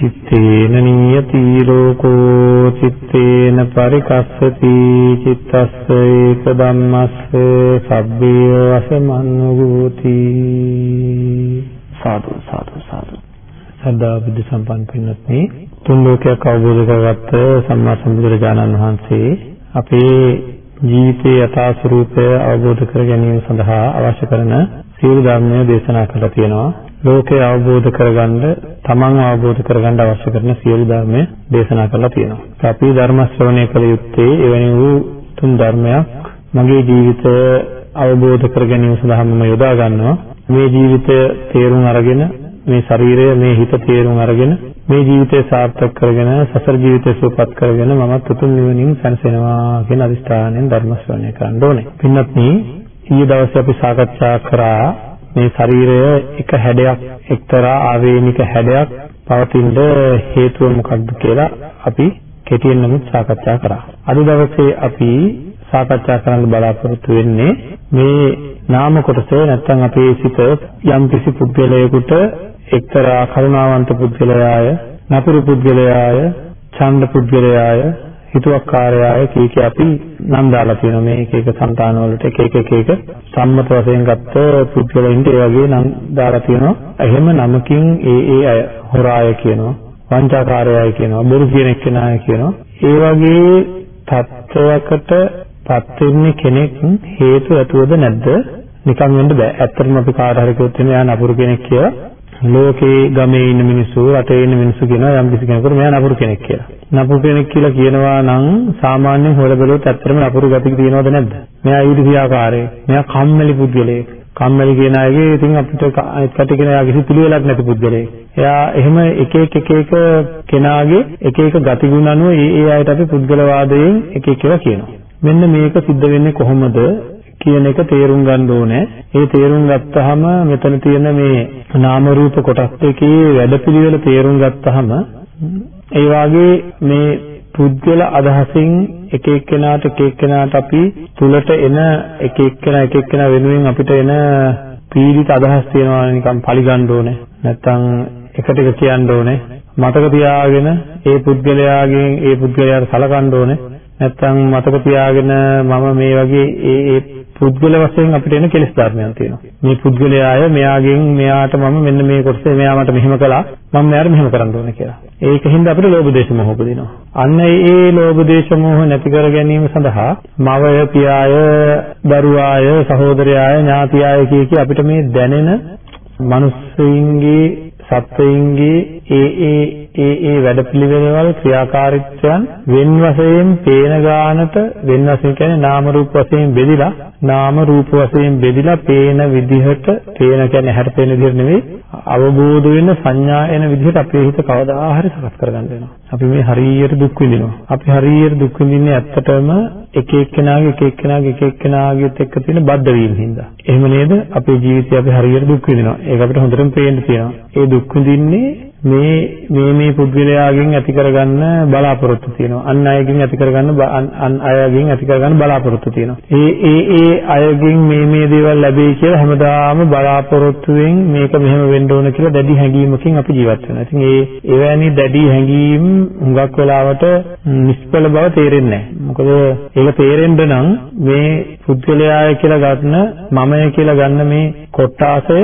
චිත්තේන නියති ලෝකෝ චිත්තේන පරිකස්සති චිත්තස්ස ඒක ධම්මස්ස සබ්බේ වසමන්නුගෝති සාදු සාදු සාදු සදා බුද්ධ සම්පන්න පින්වත්නි තුන් ලෝකයක් අවබෝධ කරගත්ත සම්මා සම්බුදුරජාණන් වහන්සේ අපේ ජීවිතයේ යථා ස්වરૂපය අවබෝධ කර ගැනීම සඳහා අවශ්‍ය කරන සියලු ධර්මය දේශනා කරලා තියෙනවා. ලෝකය අවබෝධ කරගන්න, තමන් අවබෝධ කරගන්න අවශ්‍ය කරන සියලු ධර්මය දේශනා කරලා තියෙනවා. අපි ධර්ම ශ්‍රවණය කළ යුත්තේ එවැනි වූ තුන් ධර්මයක් මගේ ජීවිතය අවබෝධ කර ගැනීම සඳහා මම යොදා ගන්නවා. මේ ජීවිතය තේරුම් අරගෙන මේ ශරීරය මේ හිත තේරුම් අරගෙන මේ ජීවිතය සාර්ථක කරගෙන සසර ජීවිතය සුවපත් කරගෙන මමත් උතුම් නිවනින් සැනසෙනවා කියන අදිස්ථානයෙන් ධර්ම ශ්‍රවණය කරන්න ඕනේ. පින්වත්නි, ඊයේ දවසේ අපි සාකච්ඡා කරා මේ ශරීරය එක හැඩයක් එක්තරා ආවේනික හැඩයක් පවතින හේතුව මොකක්ද කියලා අපි කෙටියෙන් නමුත් සාකච්ඡා කරා. අද දවසේ අපි සාකච්ඡා කරන්න බලාපොරොත්තු වෙන්නේ මේ නාම කොටස නැත්නම් අපේ සිත යම් කිසි පුද්ගලයෙකුට එක්තරා කරුණාවන්ත පුද්ගලයාය, නපුරු පුද්ගලයාය, ඡණ්ඩ පුද්ගලයාය, හිතුවක්කාරයාය කීක අපි නම් දාලා තියෙනවා මේ එක එක సంతාන වලට එක එක එක එක සම්මත වශයෙන් ගත්ත පුද්ගලයින්ට ඒ වගේ නම් දාලා තියෙනවා. එහෙම නමකින් ඒ ඒ අය හොරාය කියනවා, වංචාකාරයයි කියනවා, බොරු කියන එක්කෙනාය කියනවා. ඒ වගේ තත්ත්වයකට පත් වෙන්නේ කෙනෙක් හේතු ඇතුවද නැද්ද? නිකන් වෙන්න බෑ. ඇත්තටම අපි කාට හරි කිව්වොත් එයා නපුරු කෙනෙක් කියලා ලෝකේ ගමේ ඉන්න මිනිස්සු රටේ ඉන්න මිනිස්සු කියනවා යම් කිසි කෙනෙකුට මෙයා නපුරු කෙනෙක් කියලා. නපුරු කෙනෙක් කියලා කියනවා නම් සාමාන්‍යයෙන් හොයලා බලුවොත් ඇත්තටම නපුරු ගතිය තියෙනවද නැද්ද? මෙයා ඊර්ෂ්‍යාකාරයෙක්. මෙයා කම්මැලි පුද්ගලයෙක්. කම්මැලි කියන අයගේ ඉතින් අපිට අනිත් කට කියන එයා කිසි පිළිවෙලක් නැති පුද්ගලයෙක්. එයා එහෙම එක එක එක එක කෙනාගේ එක එක ගතිගුණ අනුව ඒ ඒ අයට අපි පුද්ගලවාදයෙන් එක එක ඒවා කියනවා. මෙන්න මේක සිද්ධ වෙන්නේ කොහොමද කියන එක තේරුම් ගන්න ඕනේ. ඒ තේරුම් ගත්තාම මෙතන තියෙන මේ නාම රූප කොටස් දෙකේ වැඩපිළිවෙල තේරුම් ගත්තාම ඒ වාගේ මේ පුද්ගල අදහසින් එක එක්කෙනාට එක එක්කෙනාට අපි තුලට එන එක එක්කෙනා එක එක්කෙනා වෙනුවෙන් අපිට එන පීඩිත අදහස් තියෙනවා නිකන් පරිගන්න ඕනේ. නැත්තම් එකට එක කියන්න ඕනේ. මතක තියාගෙන ඒ පුද්ගලයාගෙන් ඒ පුද්ගලයාට සලකන්න ඕනේ. නැත්තම් මතක තියාගෙන මම මේ වගේ ඒ ඒ පුද්ගල වශයෙන් අපිට එන කෙලෙස් ධර්මයන් තියෙනවා. මේ පුද්ගලයාය මෙයාගෙන් මෙයාට මම මෙන්න මේ කොටසේ මෙයා මට මෙහෙම කළා මම මෙයාට මෙහෙම කරන්න ඕනේ කියලා. ඒකින්ද අපිට ලෝභ දේශ මොහ උපදිනවා. අන්න ඒ ලෝභ දේශ මොහ නැති කර ගැනීම සඳහා මවය, පියාය, දරුවාය, සහෝදරයාය, ඥාතියාය කිය කී අපිට මේ දැනෙන මිනිස්සුන්ගේ සත්වයින්ගේ ඒ ඒ ඒ ඒ වැඩපිළිවෙළවල් ක්‍රියාකාරීත්වයන් වෙන වශයෙන් පේන ගානට වෙන වශයෙන් කියන්නේ නාම රූප වශයෙන් බෙදිලා නාම රූප වශයෙන් බෙදිලා පේන විදිහට පේන කියන්නේ හැට පේන විදිහට නෙවෙයි අවබෝධ වෙන සංඥා එන විදිහට අපේ හිත කවදා හරි සකස් කරගන්න වෙනවා. අපි මේ හරියට දුක් විඳිනවා. අපි හරියට දුක් විඳින්නේ ඇත්තටම එක එක්කෙනාගේ එක එක්කෙනාගේ එක එක්කෙනාගේත් එක්ක තියෙන බද්ධ වීම හින්දා. එහෙම නේද? අපේ ජීවිතේ අපි හරියට දුක් විඳිනවා. ඒක අපිට හොඳටම පේන්න තියෙනවා. ඒ දුක් විඳින්නේ මේ මේ මේ පුද්ගලයාගෙන් ඇති කරගන්න බලාපොරොත්තු තියෙනවා. අන් අයගෙන් ඇති කරගන්න අන් අයගෙන් ඇති කරගන්න බලාපොරොත්තු තියෙනවා. ඒ ඒ ඒ අයගෙන් මේ මේ දේවල් ලැබෙයි කියලා හැමදාම බලාපොරොත්තුෙන් මේක මෙහෙම වෙන්න ඕන කියලා දැඩි හැඟීමකින් අපි ජීවත් වෙනවා. ඉතින් ඒ එවැනි දැඩි හැඟීම් හුඟක් වෙලාවට නිෂ්ඵල බව තේරෙන්නේ නැහැ. මොකද ඒක තේරෙන්න නම් මේ පුද්ගලයාය කියලා ගන්න මමය කියලා ගන්න මේ කොටාසය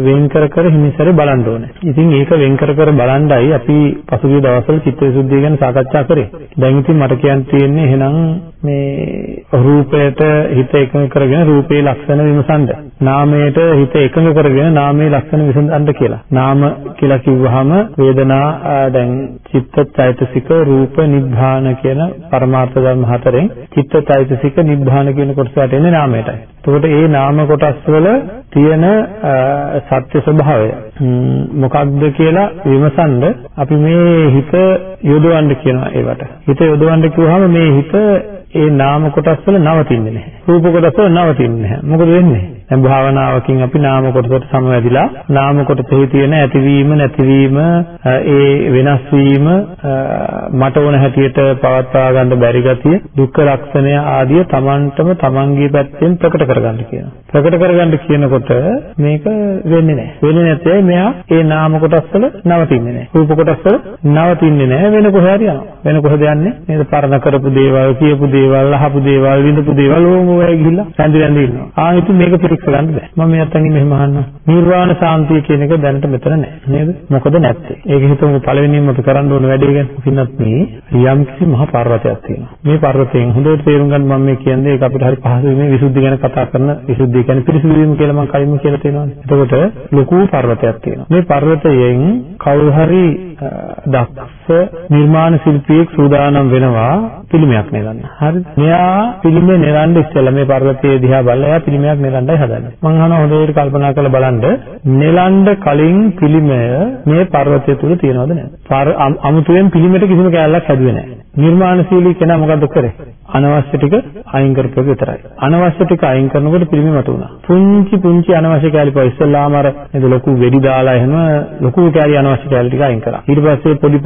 වෙන් කර කර හිමිසරේ බලන්න ඕනේ. ඉතින් ඒක වෙන් කර කර බලන්ඩයි අපි පසුගිය දවස්වල චිත්තවිසුද්ධිය ගැන සාකච්ඡා කරේ. දැන් ඉතින් මට කියන්න තියෙන්නේ එහෙනම් මේ රූපයට හිත එකඟ කරගෙන රූපේ ලක්ෂණ විමසන්න. නාමයට හිත එකඟ කරගෙන නාමයේ ලක්ෂණ විසඳන්න කියලා. නාම කියලා කිව්වහම වේදනා දැන් චිත්ත චෛතසික රූප නිබ්බාන කියන පරමාර්ථ ධර්ම හතරෙන් චිත්ත චෛතසික නිබ්බාන කියන කොටස වැටෙන්නේ නාමයටයි. එතකොට මේ නාම කොටස් වල තියෙන සත්‍ය ස්වභාවය මොකක්ද කියලා විමසන්ද අපි මේ හිත යොදවන්න කියනවා ඒවට. හිත යොදවන්න කිව්වහම මේ හිත ඒ නාම කොටස් වල නවතින්නේ නැහැ. රූප කොටස් වල නවතින්නේ නැහැ. මොකද වෙන්නේ? දැන් භාවනාවකින් අපි නාම කොටසට සමවැදිලා නාම කොටසෙහි තියෙන ඇතිවීම නැතිවීම ඒ වෙනස් වීම මට ඕන හැටියට පවත්වා ගන්න බැරි ගතිය දුක්ඛ ලක්ෂණය ආදිය Tamanටම Tamanගේ පැත්තෙන් ප්‍රකට කරගන්න කියනවා. ප්‍රකට කරගන්න කියනකොට මේක වෙන්නේ නැහැ. වෙන්නේ නැත්නම් මෙයා ඒ නාම කොටස් වල නවතින්නේ නැහැ. රූප කොටස් වල නවතින්නේ නැහැ. වෙන කොහේ හරි යනවා. වෙන කොහෙද යන්නේ? නේද? පරණ කරපු දේවල්, කියපු දේවල්, අහපු දේවල්, විඳපු දේවල් ඕම ඔය ගිහිල්ලා රැඳි රැඳි ඉන්නවා. ආ ඉතින් මේක පිරික්ස ගන්න බෑ. මම මේ අතකින් මෙහෙම අහන්නම්. නිර්වාණ සාන්තිය කියන එක දැනට මෙතන නැහැ. නේද? මොකද නැත්තේ. ඒක හිතමු පළවෙනියෙන්ම අපි කරන්න ඕන වැඩේ ගැන. පින්නත් මේ යම්කිසි මහා පර්වතයක් තියෙනවා. මේ පර්වතයෙන් හොඳට තේරුම් ගන්න මම මේ කියන්නේ ඒක අපිට හරි පහසුයි මේ විසුද්ධි ගැන කතා කරන විසුද්ධිය කියන්නේ පිරිසිදු වීම කියලා මම කලින්ම කියලා තියෙනවානේ. එතකොට ලොකු පර්වතයක් තියෙනවා. මේ පර්වතයෙන් කවුරු හරි දක්ෂ නිර්මාණ ශිල්පියෙක් සූදානම් වෙනවා පිළිමයක් නෙලන්න. හරිද? මෙයා පිළිමේ නෙලන්න ඉස්සෙල්ලා මේ පර්වතයේ දිහා බලලා එයා පිළිමයක් නෙලන්නයි හදන්නේ. මම අහනවා හොඳට කල්පනා කරලා බලන්න නෙලන්න කලින් පිළිමය මේ පර්වතය තුල තියෙනවද නැද්ද? අමුතුවෙන් පිළිමයට කිසිම කැලලක් හැදුවේ නැහැ. නිර්මාණශීලී කෙනා මොකද්ද කරේ? අනවශ්‍ය ටික අයින් කරපුවා විතරයි. අනවශ්‍ය ටික අයින් කරනකොට පිළිමේ මත උනා. පුංචි පුංචි අනවශ්‍ය කැලි පොයි ඉස්සල්ලාම අර නේද ලොකු වෙඩි දාලා එහෙම ලොකු කැලි අනවශ්‍ය කැලි ටික අයින් කරා. ඊට පස්සේ පොඩි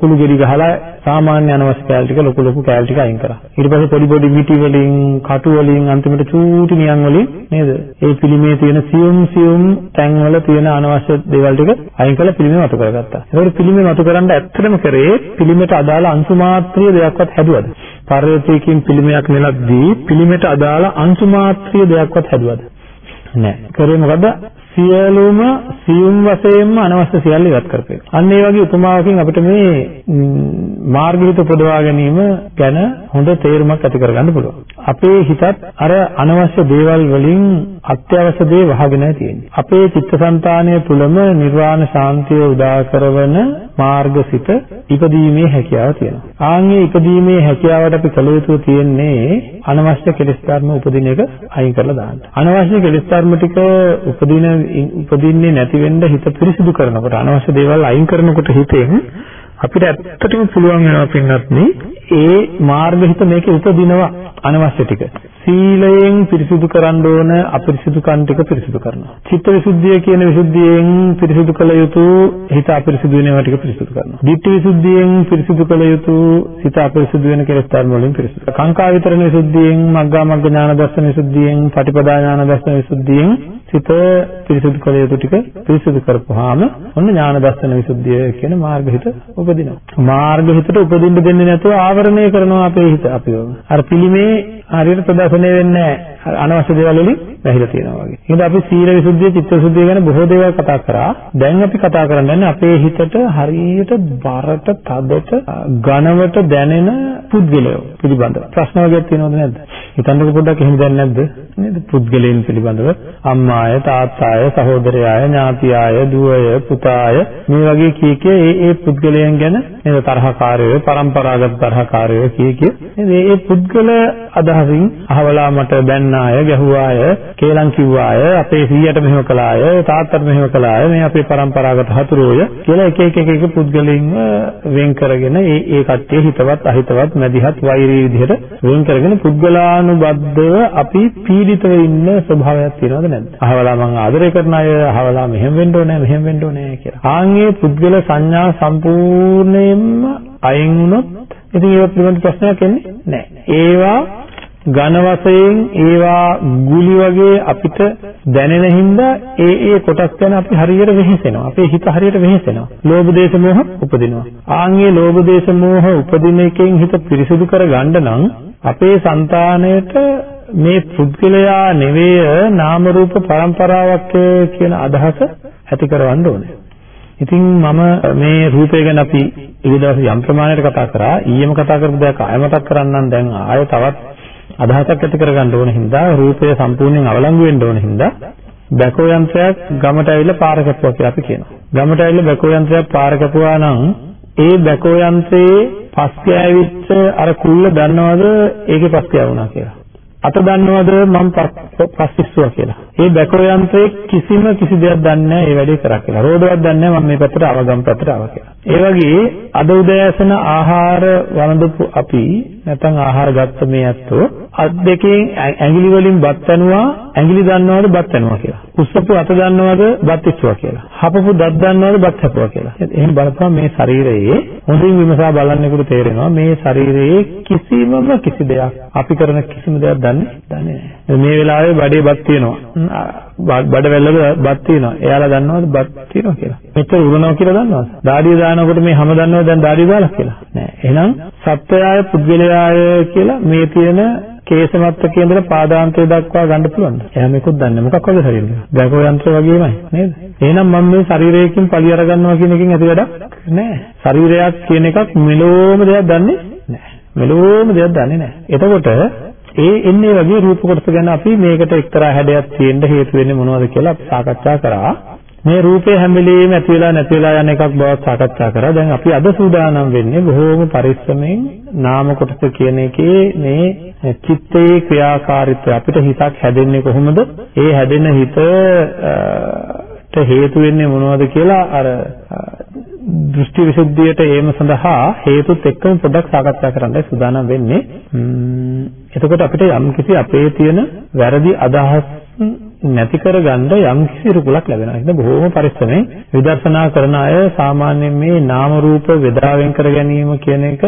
කුළු ගෙඩි ගහලා සාමාන්‍ය අනවශ්‍ය කැලි ටික ලොකු ලොකු කැලි ටික අයින් කරා. ඊට පස්සේ පොඩි පොඩි මිටි වලින්, කටු වලින් අන්තිමට චූටි නියන් වලින් නේද? ඒ පිළිමේ තියෙන සියුම් සියුම් තැන් වල තියෙන අනවශ්‍ය දේවල් ටික අයින් කරලා පිළිමේ මතු කරගත්තා. ඒකෝට පිළිමේ මතු කරන්න ඇත්තටම කරේ පිළිමේට අදාළ අංශු මාත්‍රිය දෙයක්වත් හැදුවද? පර්වතයකින් පිළිමයක් නෙලද්දී පිළිමේට අදාළ අංශු මාත්‍රිය දෙයක්වත් හැදුවද? නැහැ. කරේ මොකද? සියලුම සියුම් වශයෙන්ම අනවශ්‍ය සියල්ල ඉවත් කරපේ. අන්න ඒ වගේ උපමාවකින් අපිට මේ මාර්ගිත පොදවා ගැනීම ගැන හොඳ තේරුමක් ඇති කරගන්න පුළුවන්. අපේ හිතත් අර අනවශ්‍ය දේවල් වලින් අත්‍යවශ්‍ය දේ වහගෙනයි තියෙන්නේ. අපේ චිත්තසංතානය තුළම නිර්වාණ ශාන්තිය උදා කරවන මාර්ගසිත ඉපදීමේ හැකියාව තියෙනවා. ආන්ගේ ඉපදීමේ හැකියාවට අපි කළ යුතු තියෙන්නේ අනවශ්‍ය කෙලෙස් ධර්ම උපදින එක අයින් කරලා දාන්න. අනවශ්‍ය කෙලෙස් ධර්ම ටික උපදින උපදින්නේ නැති වෙන්න හිත පිරිසිදු කරනකොට අනවශ්‍ය දේවල් අයින් කරනකොට හිතෙන් අපිට ඇත්තටම පුළුවන් වෙනවා පින්වත්නි ඒ මාර්ග හිත මේකේ උපදිනවා අනවශ්‍ය ටික. සීලයෙන් පිරිසිදු කරන්න ඕන අපිරිසිදුකම් ටික පිරිසිදු කරනවා. චිත්ත විසුද්ධිය කියන විසුද්ධියෙන් පිරිසිදු කළ යුතු හිත අපිරිසිදු වෙනවා ටික පිරිසිදු කරනවා. ditthi විසුද්ධියෙන් පිරිසිදු කළ යුතු හිත අපිරිසිදු වෙන කෙලෙස් ධර්ම වලින් පිරිසිදු. කාංකා විතරණ විසුද්ධියෙන් මග්ගා මග්ග ඥාන දර්ශන විසුද්ධියෙන් පටිපදා ඥාන දර්ශන විසුද්ධියෙන් සිත පිරිසිදු කළ යුතු ටික පිරිසිදු කරපුවාම ඔන්න ඥාන දර්ශන විසුද්ධිය කියන මාර්ගහිත උපදිනවා. මාර්ගහිතට උපදින්න දෙන්නේ නැතුව ආවරණය කරනවා අපේ හිත අපිව. අර පිළිමේ හරියට ප්‍රදර්ශනය වෙන්නේ නැහැ. අනවශ්‍ය දේවල් වලින් වැහිලා තියෙනවා වගේ. එහෙනම් අපි සීල විසුද්ධිය, චිත්ත විසුද්ධිය ගැන බොහෝ දේවල් කතා කරා. දැන් අපි කතා කරන්නේ අපේ හිතට හරියට බරට, තදට, ඝනවට දැනෙන පුද්ගලයෝ පිළිබඳව. ප්‍රශ්න වගේක් තියෙනවද නැද්ද? හිතන්නකො පොඩ්ඩක් එහෙම දැන් නැද්ද? නේද? පුද්ගලයන් පිළිබඳව අම්මාය, තාත්තාය, සහෝදරයාය, ඥාතියාය, දුවය, පුතාය මේ වගේ කීකේ ඒ ඒ පුද්ගලයන් ගැන නේද තරහකාරයෝ, પરම්පරාගත තරහකාරයෝ කීකේ නේද? ඒ පුද්ගල අදහසින් අහවලා මට බැන්නාය, ගැහුවාය, කේලම් කිව්වාය, අපේ සීයට මෙහෙම කළාය, තාත්තට මෙහෙම කළාය, මේ අපේ પરම්පරාගත හතුරෝය කියලා එක එක එක එක පුද්ගලයන්ව වෙන් කරගෙන ඒ ඒ කට්ටිය හිතවත් අහිතවත් මැදිහත් වෛරී විදිහට වෙන් කරගෙන පුද්ගලානුබද්ධව අපි පීඩ පීඩිතව ඉන්න ස්වභාවයක් තියෙනවද නැද්ද? අහවලා මං ආදරය කරන අය අහවලා මෙහෙම වෙන්න ඕනේ මෙහෙම වෙන්න ඕනේ කියලා. ආන්ගේ පුද්ගල සංඥා සම්පූර්ණයෙන්ම අයින් වුණොත් ඉතින් ඒක පිළිබඳ ප්‍රශ්නයක් එන්නේ නැහැ. ඒවා ඝන වශයෙන් ඒවා ගුලි වගේ අපිට දැනෙන හින්දා ඒ ඒ කොටස් ගැන අපි හරියට වෙහෙසෙනවා. අපේ හිත හරියට වෙහෙසෙනවා. ලෝභ දේශ මොහ උපදිනවා. ආන්ගේ ලෝභ දේශ මොහ උපදින එකෙන් හිත පිරිසිදු කරගන්න නම් අපේ సంతාණයට මේ පුද්ගලයා නෙවෙයි නාම රූප પરම්පරාවක් කියන අදහස ඇති කරවන්න ඕනේ. ඉතින් මම මේ රූපය ගැන අපි ඊයේ දවසේ යම් ප්‍රමාණයකට කතා කරා. ඊයේම කතා කරපු දෙයක් ආය මතක් කරන්නම් දැන් ආය තවත් අදහසක් ඇති කරගන්න ඕන හින්දා රූපය සම්පූර්ණයෙන් අවලංගු වෙන්න ඕන හින්දා බැකෝ යන්ත්‍රයක් ගමට ඇවිල්ලා පාර කැපුවා කියලා අපි කියනවා. ගමට ඇවිල්ලා බැකෝ යන්ත්‍රයක් පාර කැපුවා නම් ඒ බැකෝ යන්ත්‍රයේ පස් ගෑවිච්ච අර කුල්ල දන්නවද ඒකේ පස් ගෑවුණා කියලා? අත දන්නවද මම පස් ඉස්සුවා කියලා. ඒ බැකෝ යන්ත්‍රයේ කිසිම කිසි දෙයක් දන්නේ නැහැ මේ වැඩේ කරා කියලා. රෝදවත් දන්නේ නැහැ මම මේ පැත්තට ආව ගම් පැත්තට ආව කියලා. ඒ වගේ අද උදෑසන ආහාර වළඳපු අපි නැත්නම් ආහාර ගත්ත මේ ඇත්තෝ අත් දෙකෙන් ඇඟිලි වලින් බත් ඇනුවා ඇඟිලි දන්නවද බත් ඇනුවා කියලා. උස්සපු අත දන්නවද බත් ඉස්සුවා කියලා. හපපු දත් දන්නවද බත් හැපුවා කියලා. එහෙනම් බලපුවම මේ ශරීරයේ හොඳින් විමසා බලන්නෙකුට තේරෙනවා මේ ශරීරයේ කිසිමම කිසි දෙයක් අපි කරන කිසිම දෙයක් දන්නේ දන්නේ නැහැ. මේ වෙලාවේ බඩේ බත් තියෙනවා. බඩ වැල්වල බත් තියෙනවා. එයාලා දන්නවද බත් තියෙනවා කියලා? මෙච්චර උරනවා කියලා දන්නවද? දාඩිය දානකොට මේ හැම දන්නවද දැන් දාඩිය දාලා කියලා? නෑ. එහෙනම් සත්වයාය පුද්ගලයාය කියලා මේ තියෙන කේසමත්තක ඉඳලා පාදාන්තය දක්වා ගන්න පුළුවන්ද? එයා මේකත් දන්නේ මොකක් වගේ ශරීරයක්ද? බැකෝ යන්ත්‍ර වගේමයි නේද? එහෙනම් මම මේ ශරීරයකින් පලි අරගන්නවා කියන එකෙන් ඇති වැඩක් නෑ. ශරීරයක් කියන එකක් මෙලෝම දෙයක් දන්නේ නෑ. මෙලෝම දෙයක් දන්නේ නෑ. එතකොට ඒ එන්නේ වගේ රූප කොටස ගැන අපි මේකට එක්තරා හැඩයක් තියෙන්න හේතු වෙන්නේ මොනවද කියලා අපි සාකච්ඡා කරා. මේ රූපේ හැම වෙලෙම ඇති වෙලා නැති වෙලා යන එකක් බව සාකච්ඡා කරා. දැන් අපි අද සූදානම් වෙන්නේ බොහෝම පරිස්සමෙන් නාම කොටස කියන එකේ මේ චිත්තයේ ක්‍රියාකාරීත්වය අපිට හිතක් හැදෙන්නේ කොහොමද? ඒ හැදෙන හිතට හේතු වෙන්නේ මොනවද කියලා අර දෘෂ්ටි විසුද්ධියට ඒම සඳහා හේතුත් එක්කම පොඩ්ඩක් සාකච්ඡා කරන්නයි සූදානම් වෙන්නේ. එතකොට අපිට යම්කිසි අපේ තියෙන වැරදි අදහස් නැති කරගන්න යම්කිසි රුකුලක් ලැබෙනවා. ඒක බොහොම පරිස්සමෙන් විදර්ශනා කරන අය සාමාන්‍යයෙන් මේ නාම රූප වේදාවෙන් කර ගැනීම කියන එක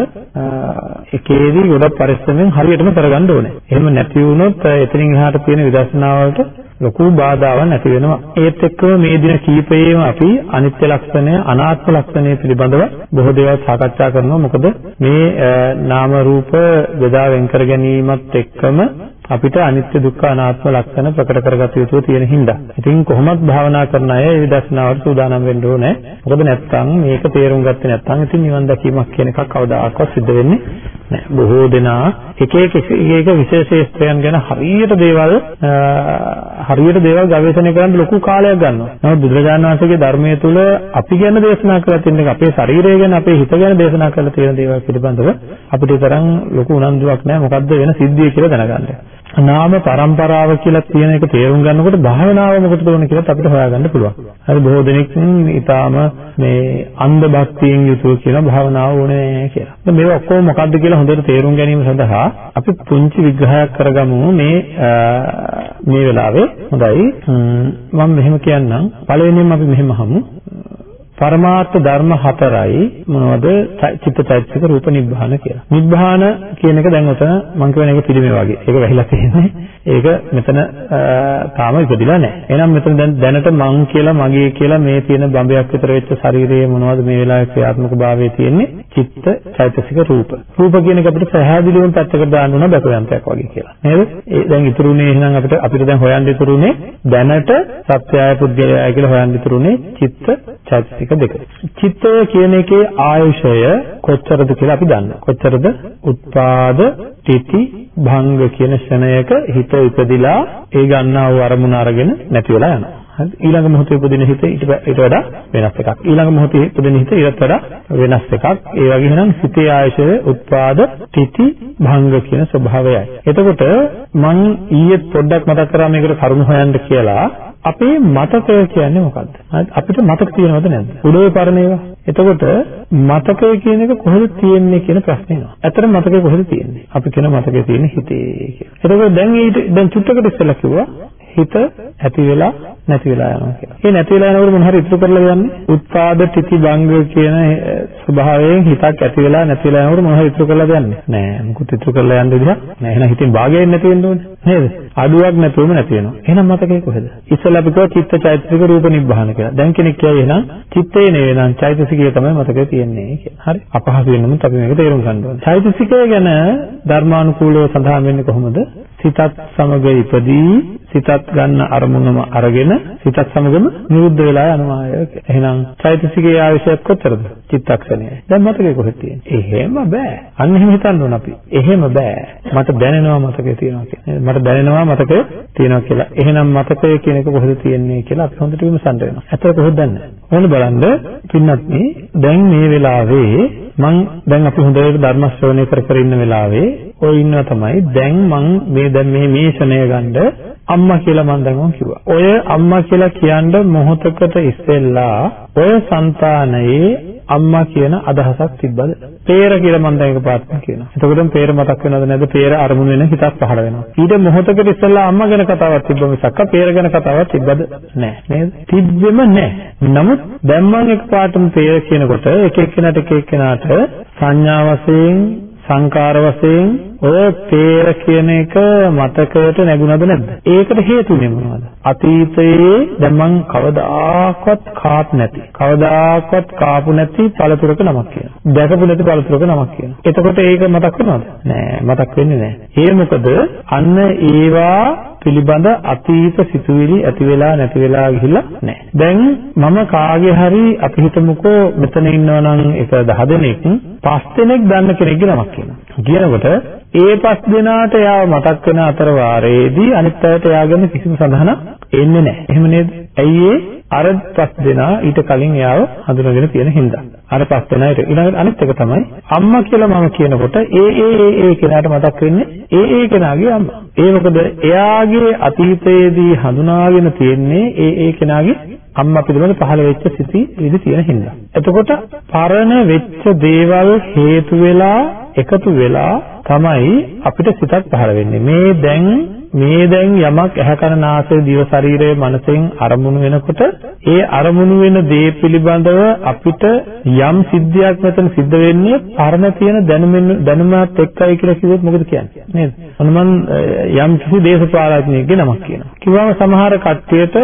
එකේදී ගොඩක් පරිස්සමෙන් හරියටම කරගන්න ඕනේ. එහෙම නැති වුණොත් එතනින් එහාට තියෙන විදර්ශනාවලට ලොකු බාධාවක් නැති වෙනවා. ඒත් එක්කම මේ දින කීපයේම අපි අනිත්‍ය ලක්ෂණය, අනාත්ම ලක්ෂණය පිළිබඳව බොහෝ දේවල් සාකච්ඡා කරනවා. මොකද මේ නාම රූප වේදා වෙන් කර ගැනීමත් එක්කම අපිට අනිත්‍ය දුක්ඛ අනාත්ම ලක්ෂණ ප්‍රකට කරගත යුතු තියෙන හින්දා. ඉතින් කොහොමත් භාවනා කරන අය මේ විදර්ශනාවට සූදානම් වෙන්න ඕනේ. මොකද නැත්තම් මේක තේරුම් ගත්තේ නැත්තම් ඉතින් නිවන් දැකීමක් කියන එකක් කවදාකවත් සිද්ධ වෙන්නේ නැහැ. බොහෝ දෙනා එක එක එක විශේෂේස්ත්‍රයන් ගැන හරියට දේවල් හරියට දේවල් ගවේෂණය කරන්න ලොකු කාලයක් ගන්නවා. නමුත් බුදුරජාණන් වහන්සේගේ ධර්මයේ තුල අපි ගැන දේශනා කරලා තියෙන එක අපේ ශරීරය ගැන අපේ හිත ගැන දේශනා කරලා තියෙන දේවල් පිළිබඳව අපිට තරම් ලොකු උනන්දුවක් නැහැ. මොකද්ද වෙන සිද්ධිය කියලා දැනගන්න. නාම પરම්පරාව කියලා තියෙන එක තේරුම් ගන්නකොට භාවනාව මොකටද ඕන කියලා අපිට හොයාගන්න පුළුවන්. හරි බොහෝ දෙනෙක් ඊටාම මේ අන්ධ භක්තියෙන් යුතුව කියන භාවනාව ඕනේ කියලා. දැන් මේවා ඔක්කොම මොකද්ද කියලා හොඳට තේරුම් ගැනීම සඳහා අපි පුංචි විග්‍රහයක් කරගමු මේ මේ වෙලාවේ. හොඳයි. මම මෙහෙම කියන්නම්. පළවෙනියෙන් අපි මෙහෙම අහමු. පරමාර්ථ ධර්ම හතරයි මොනවද චිත්තචෛතසික රූප නිබ්බාන කියලා. නිබ්බාන කියන එක දැන් උතන මම කියන එක පිළිමේ වගේ. ඒක වැහිලා තියෙන්නේ. ඒක මෙතන තාම ඉපදිලා නැහැ. එහෙනම් මෙතන දැන් දැනට මං කියලා මගේ කියලා මේ තියෙන බඹයක් විතර වෙච්ච ශරීරයේ මොනවද මේ වෙලාවේ ක්‍රියාත්මක භාවයේ තියෙන්නේ? චිත්ත චෛතසික රූප. රූප කියන එක අපිට පැහැදිලිවම පැත්තකට දාන්න ඕන බකයන්තයක් වගේ කියලා. නේද? ඒ දැන් ඉතුරුනේ එහෙනම් අපිට අපිට දැන් හොයන්න ඉතුරුනේ දැනට සත්‍යය පුද්ගලයයි කියලා හොයන්න ඉතුරුනේ චිත්ත චෛතසික දෙක. චිත්තය කියන එකේ ආයුෂය කොච්චරද කියලා අපි දන්නවා. කොච්චරද? උත්පාද, තితి, භංග කියන ෂණයක හිත ඉපදිලා ඒ ගන්නා වූ අරමුණ අරගෙන නැති වෙලා යනවා. හරි ඊළඟ මොහොතේ උපදින හිත ඊට ඊට වඩා වෙනස් එකක් ඊළඟ මොහොතේ උපදින හිත ඊට වඩා වෙනස් එකක් ඒ වගේ නම් හිතේ ආයශය උත්පාද තිති භංග කියන ස්වභාවයයි එතකොට මම ඊයේ පොඩ්ඩක් මතක් කරා මේකට කරුණු හොයන්න කියලා අපේ මතකය කියන්නේ මොකද්ද? අපිට මතක තියෙනවද නැද්ද? උඩේ පරණේවා. එතකොට මතකය කියන එක කොහෙද තියෙන්නේ කියන ප්‍රශ්නේ එනවා. ඇත්තට මතකය කොහෙද තියෙන්නේ? අපි කියන මතකය තියෙන්නේ හිතේ කියලා. එතකොට දැන් ඊට දැන් චුට්ටකට ඉස්සෙල්ලා කිව්වා හිත ඇති වෙලා නැති වෙලා යනවා කියලා. ඒ නැති වෙලා යනකොට මොන හරි ඉතුරු කරලා යන්නේ? උත්පාද තිති භංග කියන eh, ස්වභාවයෙන් හිතක් ඇති වෙලා නැති වෙලා යනකොට මොන හරි ඉතුරු කරලා යන්නේ? නෑ. මොකුත් ඉතුරු කරලා යන්න විදිහක් නෑ. එහෙනම් හිතෙන් භාගයක් නැති වෙන්න ඕනේ. නේද? අඩුවක් නැතුවම නැති වෙනවා. එහෙනම් මතකේ කොහෙද? ඉස්සෙල්ලා අපි කිව්වා චිත්ත චෛතසික රූප නිබ්බාන කියලා. දැන් කෙනෙක් කියයි එහෙනම් චිත්තේ නෙවෙයි නම් චෛතසිකය තමයි මතකේ තියෙන්නේ කියලා. හරි. අපහසු වෙනමුත් අපි මේක තේරුම් ගන්න ඕනේ. චෛතසිකය ගැන ධර්මානුකූලව සඳහන් වෙන්නේ කොහොමද? සිතත් සමග ඉපදී සිතත් ගන්න අරමුණම අරගෙන සිතත් සමගම නිරුද්ධ වෙලා යනවා එහෙනම් චෛතසිකයේ ආයශයක් කොතරද? චිත්තක්ෂණයයි. දැන් මතකේ කොහෙද තියෙන්නේ? එහෙම බෑ. අන්න එහෙම හිතන්න ඕන අපි. එහෙම බෑ. මට දැනෙනවා මතකේ තියෙනවා කියන්නේ. මට දැනෙනවා මතකේ තියෙනවා කියලා. එහෙනම් මතකය කියන එක කොහෙද තියෙන්නේ කියලා අපි හොඳට විමසන්න වෙනවා. ඇත්තට කොහෙද දන්නේ? ඕන බලන්න පින්නත් දැන් මේ වෙලාවේ මං දැන් අපි හොඳට ධර්ම ශ්‍රවණය කර කර ඉන්න වෙලාවේ ඔය ඉන්නවා තමයි දැන් මං මේ දැන් මේ මේ ෂණය ගන්න අම්මා කියලා මං දැන් මං කිව්වා. ඔය අම්මා කියලා කියන්න මොහොතකට ඉස්සෙල්ලා ඔය సంతානයේ අම්මා කියන අදහසක් තිබ්බද? පේර කියලා මම දැන් එකපාරටම කියනවා. එතකොටම පේර මතක් වෙනවද නැද්ද? පේර අරමුණු වෙන හිතක් පහළ වෙනවා. ඊට මොහොතකට ඉස්සෙල්ලා අම්මා ගැන කතාවක් තිබ්බ මිසක් පේර ගැන කතාවක් තිබ්බද? නැහැ. නේද? තිබ්බෙම නැහැ. නමුත් දැන් මම එකපාරටම පේර කියනකොට එක එක්කෙනාට එක එක්කෙනාට සංඥා වශයෙන් සංකාර වශයෙන් ඔය පේර කියන එක මතකයට නැගුණද නැද්ද? ඒකට හේතුනේ මොනවද? අතීතයේ දැන් මං කවදාකවත් කාප් නැති, කවදාකවත් කාපු නැති පළතුරක නමක් කියනවා. දැකපු නැති පළතුරක නමක් කියනවා. එතකොට ඒක මතක් වෙනවද? නෑ, මතක් වෙන්නේ නෑ. ඒ මොකද අන්න ඒවා පිළිබඳ අතීත සිතුවිලි ඇති වෙලා නැති වෙලා ගිහිල්ලා නැහැ. දැන් මම කාගේ හරි අපි හිතමුකෝ මෙතන ඉන්නවා නම් එක 10 දෙනෙක් පස් දෙනෙක් දන්න කෙනෙක්ගේ නමක් කියනවා. කියනකොට ඒ පස් දෙනාට යාව මතක් වෙන අතර වාරයේදී අනිත් අයට යාගෙන කිසිම සඳහනක් එන්නේ නැහැ. එහෙම නේද? ඇයි ඒ අර පස් දෙනා ඊට කලින් එයාව හඳුනගෙන තියෙන හින්දා. අර පස් දෙනා ඊළඟට අනිත් එක තමයි අම්මා කියලා මම කියනකොට ඒ ඒ ඒ ඒ කෙනාට මතක් වෙන්නේ ඒ ඒ කෙනාගේ අම්මා. ඒ මොකද එයාගේ අතීතයේදී හඳුනාගෙන තියෙන්නේ ඒ ඒ කෙනාගේ අම්මා පිළිබඳ පහළ වෙච්ච සිටි විදි තියෙන හින්දා. එතකොට පරණ වෙච්ච දේවල් හේතු වෙලා එකතු වෙලා තමයි අපිට සිතක් පහළ වෙන්නේ. මේ දැන් මේ දැන් යමක් ඇහැ කන නාසය දිව ශරීරය මනසෙන් අරමුණු වෙනකොට ඒ අරමුණු වෙන දේ පිළිබඳව අපිට යම් සිද්ධියක් මෙතන සිද්ධ වෙන්නේ පරණ තියෙන දැනුමින් දැනුමත් එක්කයි කියලා කිව්වොත් මොකද කියන්නේ නේද? අන්න මම යම් කිසි දේශපාලඥයෙක්ගේ නමක් කියනවා. කිව්වම සමහර කට්ටියට